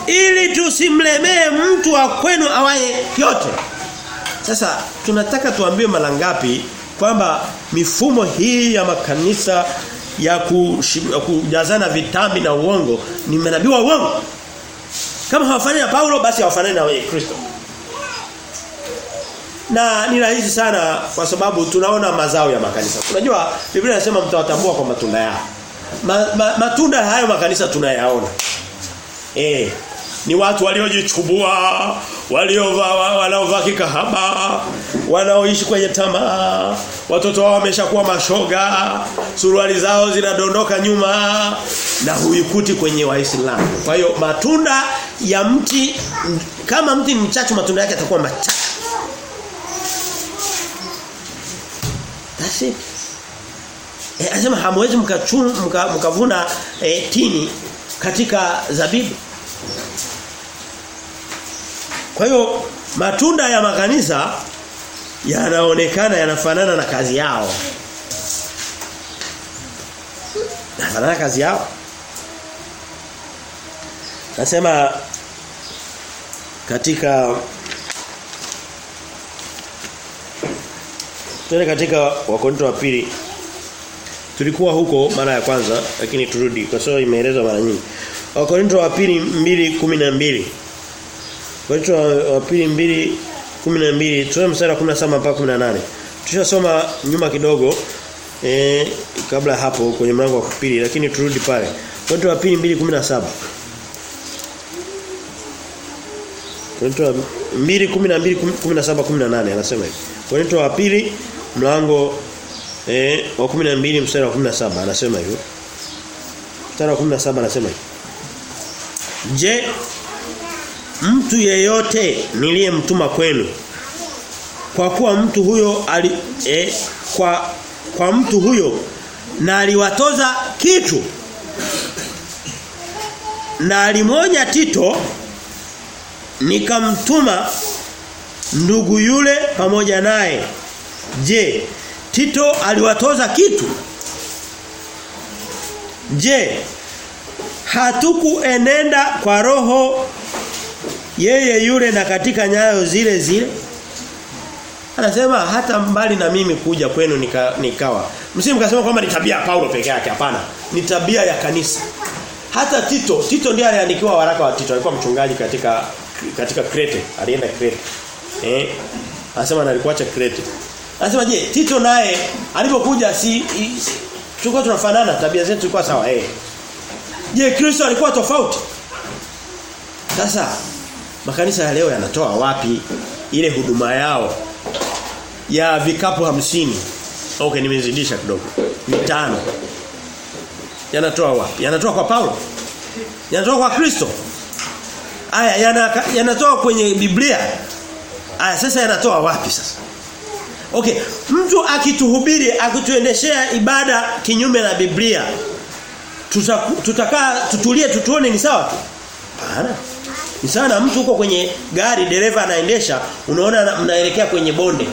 ili tusimlemee mtu wa kwenu awaye yote sasa tunataka tuambie mara ngapi kwamba mifumo hii ya makanisa ya kujazana vitambi na uongo ni manabii wa uongo kama hawafanani na Paulo basi hawafanani na Kristo na ni rahisi sana kwa sababu tunaona mazao ya makanisa. Unajua Biblia inasema mtawatambua kwa matunda yao. Ma, ma, matunda hayo makanisa tunayaona. Eh ni watu waliojichubua, waliovaa wanaovaa kikahaba, wanaoishi kwenye tamaa, watoto wao wameshakuwa mashoga, suruali zao zinadondoka nyuma na huikuti kwenye waislamu. Kwa hiyo matunda ya mti kama mti mchachu matunda yake yatakuwa machache. That's it. E, anasema hamwezi mkavuna mka, mka e, tini katika zabibu. Kwa hiyo matunda ya makanisa yanaonekana yanafanana na kazi yao. Yanafanana kazi yao. Nasema katika Tuende katika Wakorintho wa pili. Tulikuwa huko mara ya kwanza lakini turudi kwa sababu imeelezwa mara nyingi. Wakorintho wa pili 2:12. Wakorintho wa pili 2:12 tuwe mstari 17 mpaka 18. Tushasoma nyuma kidogo eh kabla hapo kwenye mlango wa pili lakini turudi pale. Wakorintho wa pili 2:17. Wakorintho 2:12 17 18 anasema hivi. Wakorintho wa pili mlango eh wa 12 mstari wa 17 anasema hivyo. Mstari wa 17 anasema hivyo. Je, mtu yeyote niliyemtuma kwenu kwa kuwa mtu huyo ali, eh, kwa kwa mtu huyo na aliwatoza kitu na alimonya Tito nikamtuma ndugu yule pamoja naye je Tito aliwatoza kitu. Je hatukuenenda kwa roho yeye yule na katika nyayo zile zile? Anasema hata mbali na mimi kuja kwenu nika, nikawa. Msimkasema kwamba ni tabia ya Paulo peke yake hapana. Ni tabia ya kanisa. Hata Tito Tito ndiye aliandikiwa waraka wa Tito alikuwa mchungaji katika katika Krete alienda Krete eh anasema alikuacha Krete anasema je Tito naye alipokuja si, si tulikuwa tunafanana tabia zetu zilikuwa sawa eh je Kristo alikuwa tofauti sasa makanisa ya leo yanatoa wapi ile huduma yao ya vikapu hamsini Okay nimezidisha kidogo. Mitano. Yanatoa wapi? Yanatoa kwa Paulo? Yanatoa kwa Kristo? Aya yana, yanatoa kwenye Biblia. Aya sasa yanatoa wapi sasa? Okay, mtu akituhubiri akituendeshea ibada kinyume na Biblia tutakaa tutaka, tutulie tutuone ni sawa tu? Hapana. Ni sawa na mtu uko kwenye gari dereva anaendesha unaona mnaelekea kwenye bonde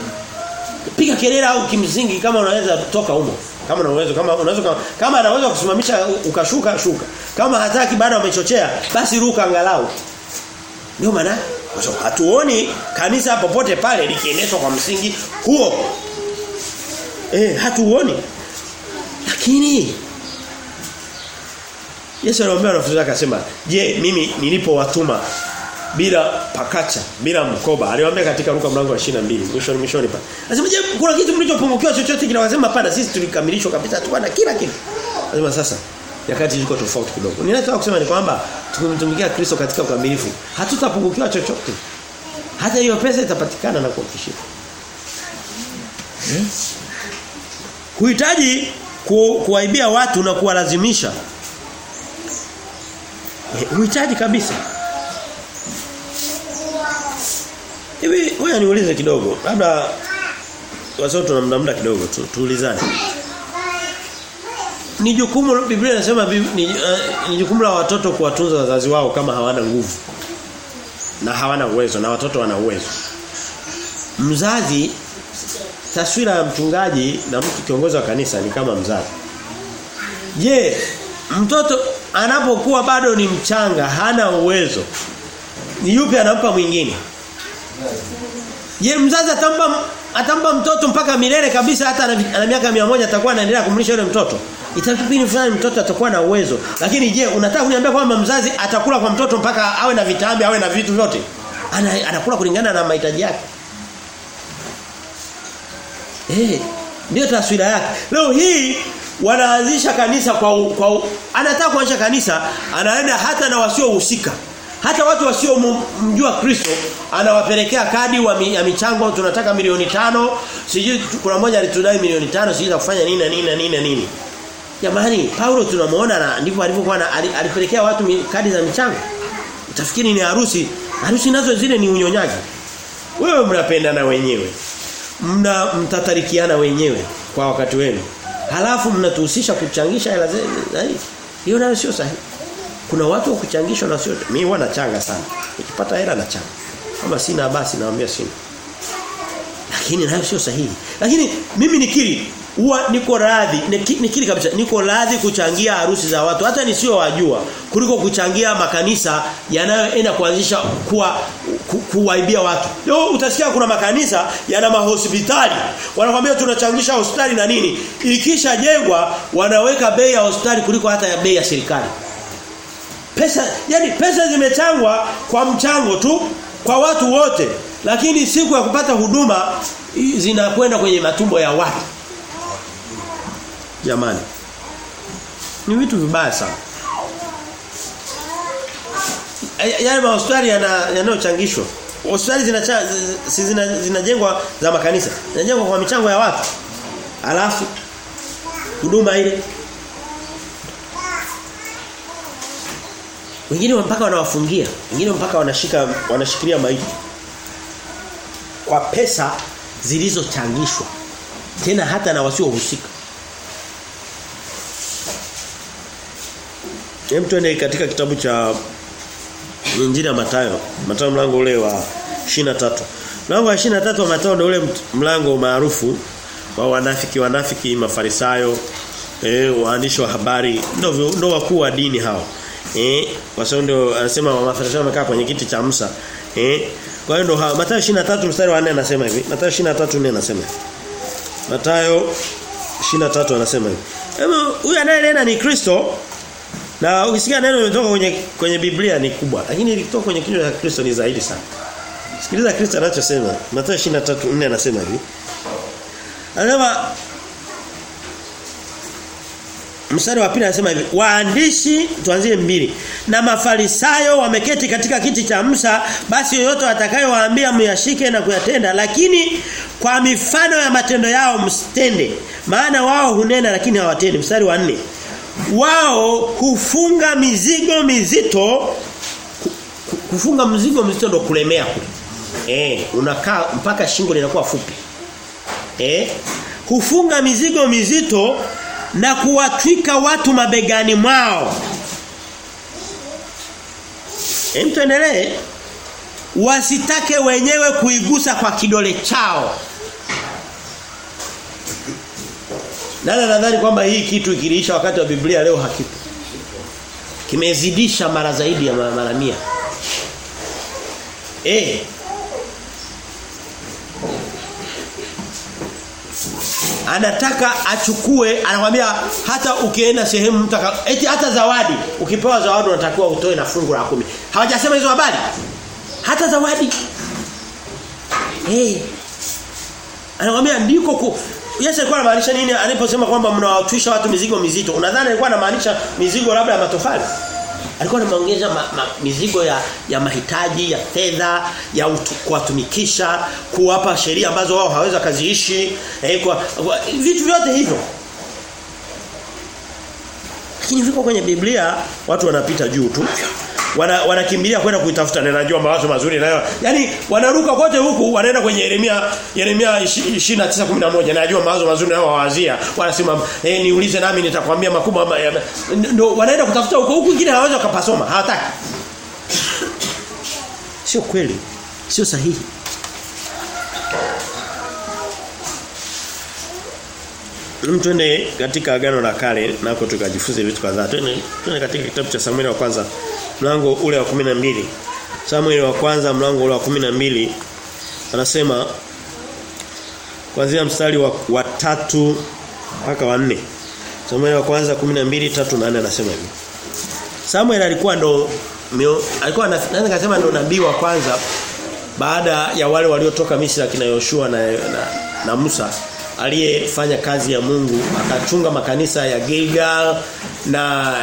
piga kelele au kimzingi kama unaweza kutoka humo kama unaweza kama unaweza kama, kama anaweza kusimamisha ukashuka shuka kama hataki bado umechochea basi ruka angalau ndio maana Kwa sababu hatuoni kanisa popote pale likiendeshwa kwa msingi huo. Eh, hatuoni. Lakini Yesu aliwaambia wanafunzi akasema, "Je, mimi nilipowatuma bila pakacha, bila mkoba." Aliwaambia katika Luka mlango wa 22, mwishoni mwishoni pale. Anasema, "Je, kuna kitu mlichopungukiwa chochote kile?" Wasema, "Hapana, sisi tulikamilishwa kabisa, tulikuwa na kila kitu." Anasema sasa, nyakati ziko tofauti kidogo. Ninataka kusema ni kwamba tukimtumikia Kristo katika ukamilifu, hatutapungukiwa chochote. Hata hiyo pesa itapatikana na kuhakikisha. Hmm? Huhitaji ku, kuwaibia watu na kuwalazimisha. Huhitaji kabisa. Hivi wewe niulize kidogo. Labda wazoto na muda kidogo tu, tuulizane. Ni jukumu Biblia inasema ni, uh, ni jukumu la watoto kuwatunza wazazi wao kama hawana nguvu. Na hawana uwezo na watoto wana uwezo. Mzazi taswira ya mchungaji na mtu kiongozi wa kanisa ni kama mzazi. Je, mtoto anapokuwa bado ni mchanga, hana uwezo. Ni yupi anampa mwingine? Je, mzazi atampa atampa mtoto mpaka milele kabisa hata ana miaka 100 atakuwa anaendelea kumlisha yule mtoto? Itakipindi fulani mtoto atakuwa na uwezo. Lakini je, unataka kuniambia kwamba mzazi atakula kwa mtoto mpaka awe na vitambi, awe na vitu vyote? Ana, anakula kulingana na mahitaji yake. Eh, ndio taswira yake. Leo hii wanaanzisha kanisa kwa kwa anataka kuanzisha kanisa, anaenda hata na wasiohusika. Hata watu wasiomjua Kristo anawapelekea kadi wa mi, ya michango tunataka milioni tano sijui kuna mmoja alitudai milioni tano sijui kufanya nini na nini na nini na nini. Jamani, Paulo tunamuona na ndivyo alivyokuwa alipelekea watu kadi za michango. Utafikiri ni harusi. Harusi nazo zile ni unyonyaji. Wewe mnapendana wenyewe mna mtatarikiana wenyewe kwa wakati wenu. Halafu mnatuhusisha kuchangisha hela zenu. Hiyo nayo sio sahihi. Kuna watu wakuchangishwa na sio mimi huwa nachanga sana. Nikipata hela nachanga. Kama sina basi naambia sina. Lakini nayo sio sahihi. Lakini mimi nikiri huwa niko radhi nikiri kabisa niko radhi kuchangia harusi za watu hata nisio wajua kuliko kuchangia makanisa yanayoenda kuanzisha kuwa ku, kuwaibia watu. Leo utasikia kuna makanisa yana mahospitali. Wanakuambia tunachangisha hospitali na nini? Ikisha jengwa wanaweka bei ya hospitali kuliko hata ya bei ya serikali. Pesa yani pesa zimechangwa kwa mchango tu kwa watu wote. Lakini siku ya kupata huduma zinakwenda kwenye matumbo ya watu. Jamani. Ni vitu vibaya sana. Yale mahospitali yanayochangishwa. Hospitali zinajengwa zina, zina za makanisa. Zinajengwa kwa michango ya watu. Alafu huduma ile Wengine mpaka wanawafungia, wengine mpaka wanashika wanashikilia maiti. Kwa pesa zilizochangishwa. Tena hata na wasiohusika. Hem tuende katika kitabu cha Injili ya Mathayo. Mathayo mlango ule wa 23. Mlango wa 23 wa Mathayo ndio ule mlango maarufu wa wanafiki wanafiki mafarisayo eh waandishi wa habari ndio ndio wakuu wa dini hao. Eh kwa sababu ndio anasema mafarisayo wamekaa kwenye kiti cha Musa. Eh kwa hiyo ndio Mathayo 23 mstari wa 4 anasema hivi. Mathayo 23:4 anasema. Mathayo 23 anasema hivi. Hebu Huyu anayenena ni Kristo na ukisikia neno limetoka kwenye kwenye Biblia ni kubwa, lakini ilitoka kwenye kinywa cha Kristo ni zaidi sana. Sikiliza Kristo anachosema. Mathayo 23:4 anasema hivi. Anasema Mstari wa pili anasema hivi, waandishi tuanzie mbili. Na mafarisayo wameketi katika kiti cha Musa, basi yoyote atakayowaambia myashike na kuyatenda, lakini kwa mifano ya matendo yao msitende. Maana wao hunena lakini hawatendi. Mstari wa nne wao hufunga mizigo mizito kufunga mzigo mzito ndo kulemea kule. Eh, unakaa mpaka shingo linakuwa fupi. Eh? Hufunga mizigo mizito na kuwatwika watu mabegani mwao. Hem. Wasitake wenyewe kuigusa kwa kidole chao. Nana nadhani kwamba hii kitu ikiliisha wakati wa Biblia leo hakipo. Kimezidisha mara zaidi ya mara mia. Eh. Anataka achukue, anamwambia hata ukienda sehemu mtaka eti hata zawadi, ukipewa zawadi unatakiwa utoe na fungu la kumi. Hawajasema hizo habari? Hata zawadi. Eh. Hey. Anakuambia ndiko ku Yesu alikuwa anamaanisha nini aliposema kwamba mnawatwisha watu mizigo mizito? Unadhani alikuwa anamaanisha mizigo labda ya matofali? Alikuwa anaongeza ma, ma, mizigo ya ya mahitaji, ya fedha, ya kuwatumikisha, kuwapa sheria ambazo wao hawaweza kaziishi, eh, kwa, kwa vitu vyote hivyo. Lakini viko kwenye Biblia watu wanapita juu tu. Wana wanakimbilia kwenda kuitafuta na najua mawazo mazuri nayo. Yaani wanaruka kote huku wanaenda kwenye Yeremia Yeremia 29:11 najua mawazo mazuri nayo wawazia. Wanasema eh niulize nami nitakwambia makubwa ndio wanaenda kutafuta huko huku wengine hawawezi wakapasoma hawataki. Sio kweli. Sio sahihi. Mtwende katika agano la kale nako tukajifunze vitu kadhaa. Twende katika kitabu cha Samueli wa kwanza mlango ule wa 12. Samuel wa kwanza mlango ule wa 12 anasema kuanzia mstari wa, wa tatu mpaka wa 4. Samuel wa kwanza 12 3 na 4 anasema hivi. Samuel alikuwa ndo mio, alikuwa naweza kusema ndo nabii wa kwanza baada ya wale waliotoka Misri akina Yoshua na, na, na Musa aliyefanya kazi ya Mungu akachunga makanisa ya Gilgal na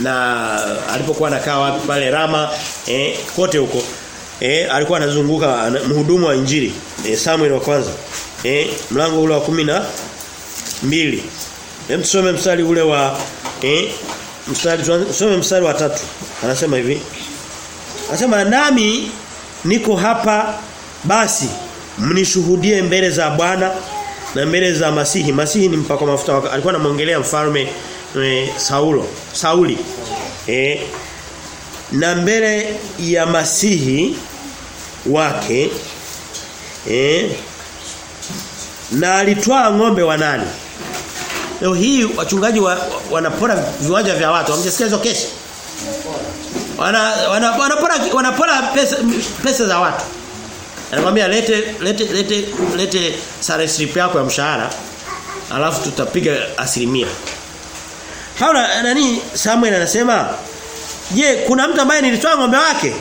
na alipokuwa anakaa wapi? Pale Rama eh, kote huko. Eh, alikuwa anazunguka mhudumu wa injili eh, Samuel wa kwanza. Eh, mlango ule wa kumi na mbili. Tusome mstari ule wa eh, mstari tusome mstari wa tatu. Anasema hivi. Anasema nami niko hapa basi mnishuhudie mbele za Bwana na mbele za Masihi. Masihi ni mpako mafuta. Alikuwa anamwongelea mfalme e, Saulo, Sauli. E, na mbele ya Masihi wake e, na alitwaa ng'ombe wa nani? Leo hii wachungaji wa, wanapora viwanja vya watu. Hamjasikia hizo kesi? Wana wanapora wanapora pesa, pesa za watu. Anakuambia lete lete lete lete sare slip yako ya mshahara alafu tutapiga asilimia. Hauna nani Samuel anasema je kuna mtu ambaye nilitoa ng'ombe wake?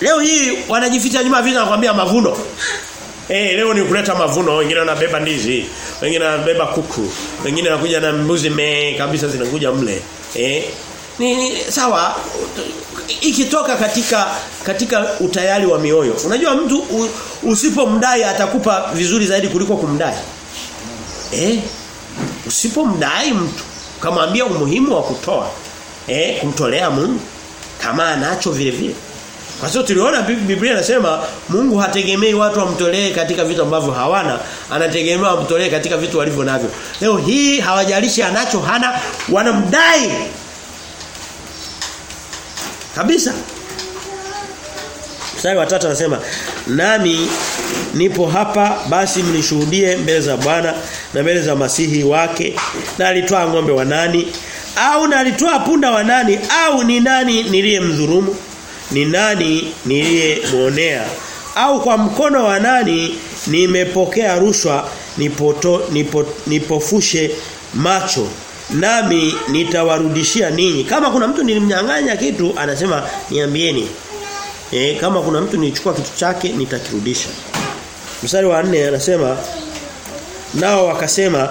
Leo hii wanajificha nyuma vita nakwambia mavuno. Eh hey, leo ni kuleta mavuno, wengine wanabeba ndizi, wengine wanabeba kuku, wengine wanakuja na mbuzi me kabisa zinakuja mle. Eh ni, ni sawa ikitoka katika katika utayari wa mioyo. Unajua mtu usipomdai atakupa vizuri zaidi kuliko kumdai. Eh? Usipomdai mtu ukamwambia umuhimu wa kutoa. Eh, kumtolea Mungu kama anacho vile vile. Kwa sababu tuliona Biblia inasema Mungu hategemei watu wamtolee katika vitu ambavyo hawana, anategemea wamtolee katika vitu walivyo navyo. Leo hii hawajalishi anacho hana, wanamdai. Kabisa. Mstari wa tatu anasema nami nipo hapa basi mnishuhudie mbele za Bwana na mbele za masihi wake na alitoa ng'ombe wa nani? Au na alitoa punda wa nani? Au ni nani niliyemdhulumu ni nani niliyemuonea au kwa mkono wa nani nimepokea rushwa nipoto, nipo, nipofushe macho nami nitawarudishia ninyi kama kuna mtu nilimnyang'anya kitu anasema niambieni e, kama kuna mtu nilichukua kitu chake nitakirudisha mstari wa nne anasema nao wakasema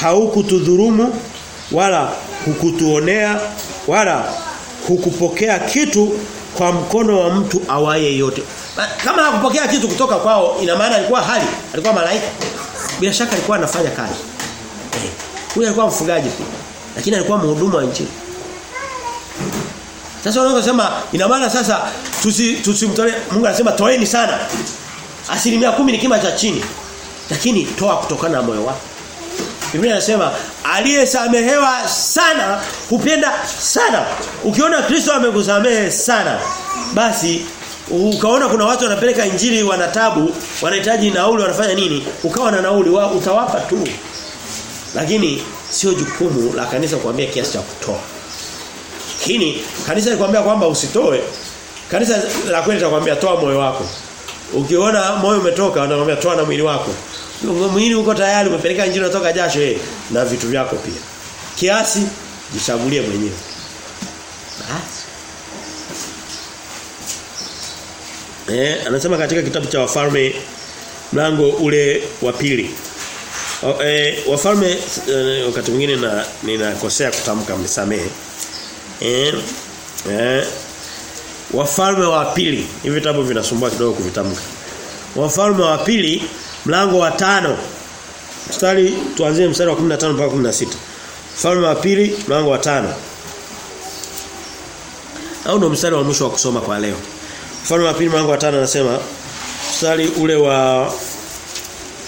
haukutudhurumu wala hukutuonea wala hukupokea kitu kwa mkono wa mtu awaye yote. Kama hakupokea kitu kutoka kwao ina maana alikuwa hali, alikuwa malaika. Bila shaka alikuwa anafanya kazi. Huyu alikuwa mfugaji pia. Lakini alikuwa mhudumu wa nchi. Sasa wao wanasema ina maana sasa tusi tusimtolee Mungu anasema toeni sana. Asilimia kumi ni kima cha chini. Lakini toa kutokana na moyo wako. Biblia inasema aliyesamehewa sana hupenda sana. Ukiona Kristo amekusamehe sana basi ukaona kuna watu wanapeleka injili wanatabu, wanahitaji nauli, wanafanya nini? Ukawa na nauli wao utawapa tu. Lakini sio jukumu la kanisa kuambia kiasi cha kutoa. Lakini kanisa likwambia kwamba usitoe. Kanisa la kweli litakwambia toa moyo wako. Ukiona moyo umetoka anakuambia toa na mwili wako. Mwili uko tayari umepeleka injili unatoka jasho eh na vitu vyako pia. Kiasi jichagulie mwenyewe. Basi. Eh anasema katika kitabu cha wafalme mlango ule wa pili. O, eh, wafalme eh, wakati mwingine na ninakosea kutamka mnisamehe. Eh, eh Wafalme wa pili. Hivi vitabu vinasumbua kidogo kuvitamka. Wafalme wa pili mlango wa tano Mstari tuanzie mstari wa 15 mpaka 16. Wafalme wa pili mlango wa tano Au ndo mstari wa mwisho wa kusoma kwa leo. Wafalme wa pili mlango wa tano anasema mstari ule wa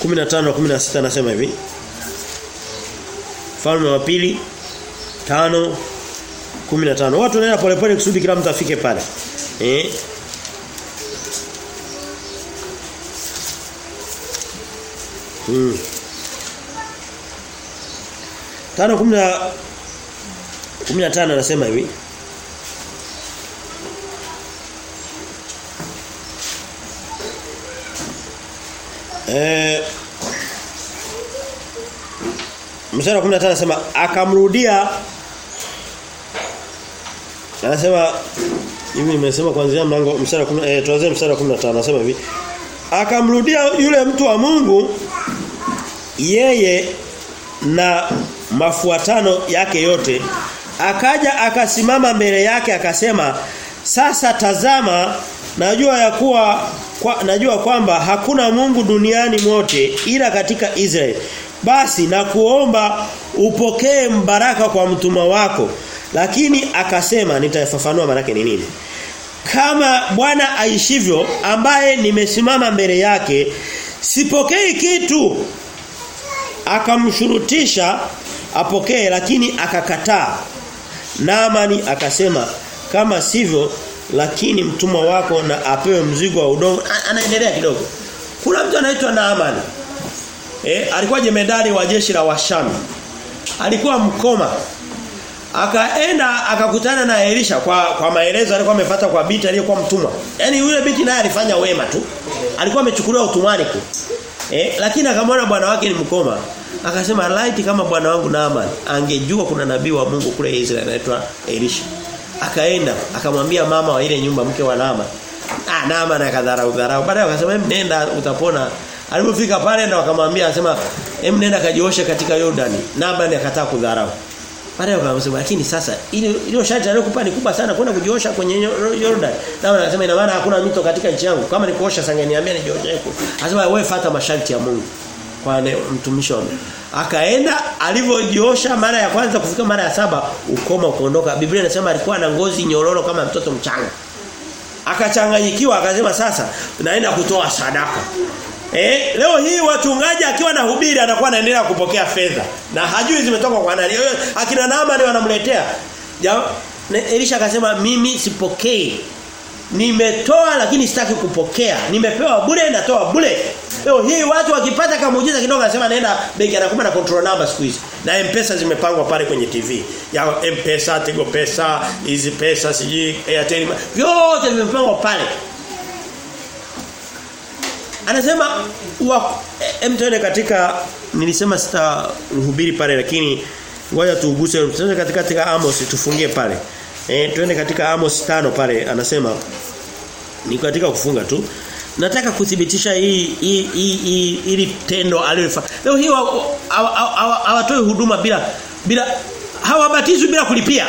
15 na 16 anasema hivi. Falme wa pili 5 15. Watu wanaenda polepole kusudi kila mtu afike pale. Eh? Hmm. Tano kumina, kumina tano anasema hivi. Eh Mstari wa 15 anasema akamrudia. Anasema hivi nimesema kuanzia mlango mstari wa eh tuanze mstari wa 15 anasema hivi akamrudia yule mtu wa Mungu yeye na mafuatano yake yote akaja akasimama mbele yake akasema sasa tazama najua ya kuwa kwa, najua kwamba hakuna Mungu duniani mote ila katika Israeli. Basi na kuomba upokee mbaraka kwa mtuma wako. Lakini akasema nitafafanua maana ni nini. Kama Bwana aishivyo ambaye nimesimama mbele yake sipokei kitu. Akamshurutisha apokee lakini akakataa. Naamani akasema kama sivyo lakini mtumwa wako na apewe mzigo wa udongo anaendelea kidogo kuna mtu anaitwa Naamani eh alikuwa jemedari wa jeshi la Washami alikuwa mkoma akaenda akakutana na Elisha kwa kwa maelezo alikuwa amepata kwa binti aliyekuwa mtumwa. yani yule binti naye alifanya wema tu. Alikuwa amechukuliwa utumwani tu. Eh, lakini akamwona bwana wake ni mkoma. Akasema laiti kama bwana wangu Naaman angejua kuna nabii wa Mungu kule Israeli anaitwa Elisha. Akaenda akamwambia mama wa ile nyumba mke wa Naama Ah Naama na kadharau dharau. Baadaye akasema nenda utapona. Alipofika pale ndo akamwambia anasema hem nenda kajioshe katika Yordani. Naama akakataa kudharau. Baadaye akamwambia lakini sasa ile ile shati aliyokupa ni kubwa sana kwenda kujiosha kwenye Jordan. Na anasema ina maana hakuna mito katika nchi yangu. Kama nikuosha sangeniambia nijioshe huko. Anasema wewe fuata masharti ya Mungu. Kwa mtumishi wa Akaenda alivyojiosha mara ya kwanza kufika mara ya saba ukoma ukaondoka. Biblia inasema alikuwa na ngozi nyororo kama mtoto mchanga. Akachanganyikiwa akasema sasa naenda kutoa sadaka. Eh, leo hii wachungaji akiwa na hubiri anakuwa anaendelea kupokea fedha na hajui zimetoka kwa nani. Akina Naamani wanamletea. Ja, Elisha akasema mimi sipokei. Nimetoa lakini sitaki kupokea. Nimepewa bure natoa bure. Leo hii watu wakipata kama muujiza kidogo anasema naenda benki anakupa na control number siku hizi. Na M-Pesa zimepangwa pale kwenye TV. Ya M-Pesa, Tigo Pesa, hizi pesa siji Airtel. Vyote vimepangwa pale. Anasema hem tuende katika nilisema sita ruhubiri pale lakini ngoja tuuguse tuende katika katika Amos tufungie pale. Eh tuende katika Amos tano pale anasema ni katika kufunga tu. Nataka kuthibitisha hii hii hii ili tendo alilofanya. Leo hii hawatoi huduma bila bila hawabatizwi bila kulipia.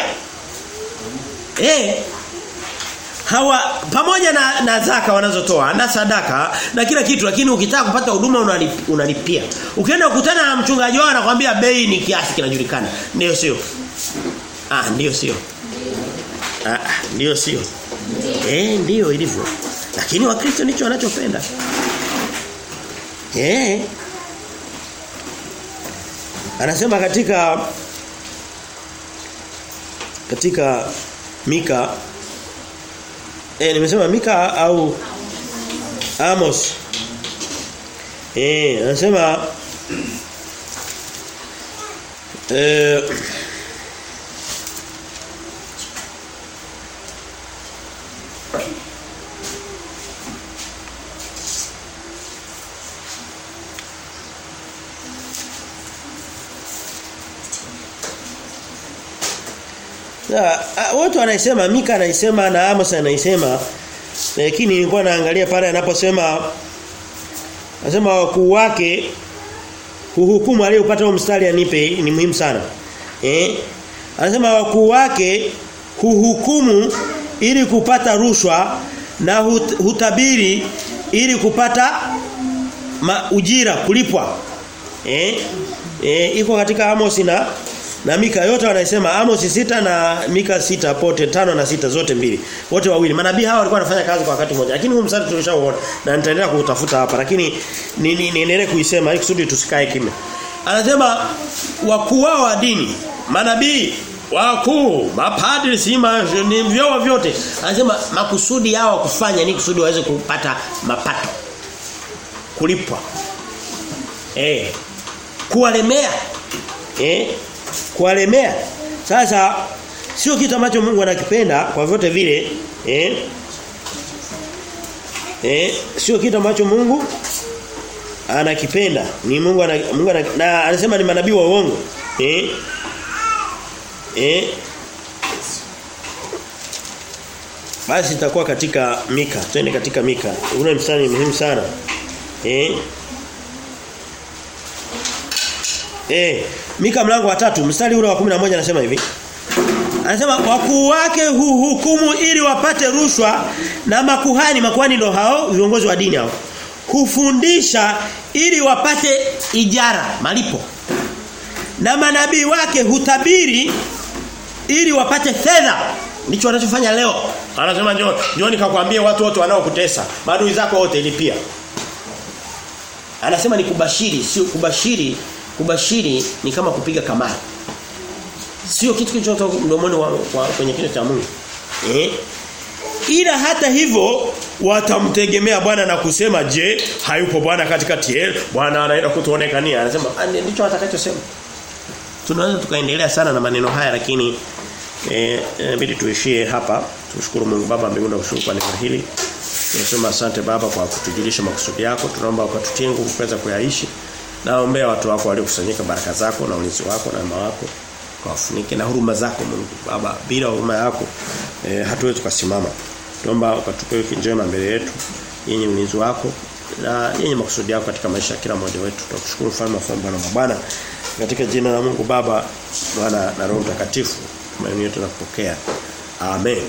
Eh hawa pamoja na, na zaka wanazotoa na sadaka na kila kitu lakini ukitaka kupata huduma unalip, unalipia. Ukienda kukutana na mchungaji wao anakuambia bei ni kiasi kinajulikana. Ndio sio? Ah ndio sio. Ah ndio sio. Eh ndio ilivyo. Lakini wakristo ndicho wanachopenda. Eh. Anasema katika katika Mika Eh nimesema Mika au Amos. Eh anasema eh wote wanaisema Mika anaisema na Amos anaisema lakini nilikuwa naangalia pale anaposema anasema wakuu wake huhukumu aliyopata huo mstari anipe ni muhimu sana. Eh? Anasema wakuu wake huhukumu ili kupata rushwa na hut, hutabiri ili kupata ma, ujira kulipwa. Eh? Eh iko katika Amos na na Mika yote wanasema Amos sita na Mika sita pote tano na sita zote mbili. Wote wawili. Manabii hawa walikuwa wanafanya kazi kwa wakati mmoja. Lakini huu mstari tulishauona na nitaendelea kuutafuta hapa lakini niendelee ni, ni kuisema ili kusudi tusikae kimya. Anasema wakuu wao wa dini, manabii, wakuu, mapadri sima ni vyao vyote. Anasema makusudi yao kufanya ni kusudi waweze kupata mapato. Kulipwa. Eh. Kuwalemea. Eh kuwalemea. Sasa sio kitu ambacho Mungu anakipenda kwa vyote vile, eh? Eh, sio kitu ambacho Mungu anakipenda. Ni Mungu ana, Mungu ana, na anasema ni manabii wa uongo. Eh? Eh? Basi itakuwa katika Mika. Twende katika Mika. Ule mstari muhimu sana. Eh? Eh, Mika mlango wa tatu mstari ule wa 11 anasema hivi. Anasema wakuu wake huhukumu ili wapate rushwa na makuhani makuhani ndio hao viongozi wa dini hao. Hufundisha ili wapate ijara malipo. Na manabii wake hutabiri ili wapate fedha. Ndicho wanachofanya leo. Anasema njoo njoo nikakwambie watu wote wanaokutesa, maadui zako wote lipia. Anasema ni kubashiri, sio kubashiri kubashiri ni kama kupiga kamari. Sio kitu kilichotoka mdomoni wa, wa kwenye kinywa cha Mungu. Eh? Ila hata hivyo watamtegemea Bwana na kusema je, hayupo Bwana katikati yetu? Bwana anaenda kutuonekania. Anasema ndicho atakachosema. Tunaweza tukaendelea sana na maneno haya lakini eh inabidi tuishie hapa. Tumshukuru Mungu Baba mbinguni na kushukuru kwa neno hili. Tunasema asante Baba kwa kutujulisha makusudi yako. Tunaomba ukatutie nguvu kuweza kuyaishi. Naombea watu wako waliokusanyika baraka zako na ulinzi wako na mama wako. Kawafunike na huruma zako Mungu. Baba, bila huruma yako e, hatuwezi tukasimama. Tuomba ukatupe wiki njema mbele yetu yenye ulinzi wako na yenye makusudi yako katika maisha ya kila mmoja wetu. Tunakushukuru mfalme wa Bwana na Bwana. Katika jina la Mungu Baba, Mwana na Roho Mtakatifu. Tumaini yetu na kupokea. Amen.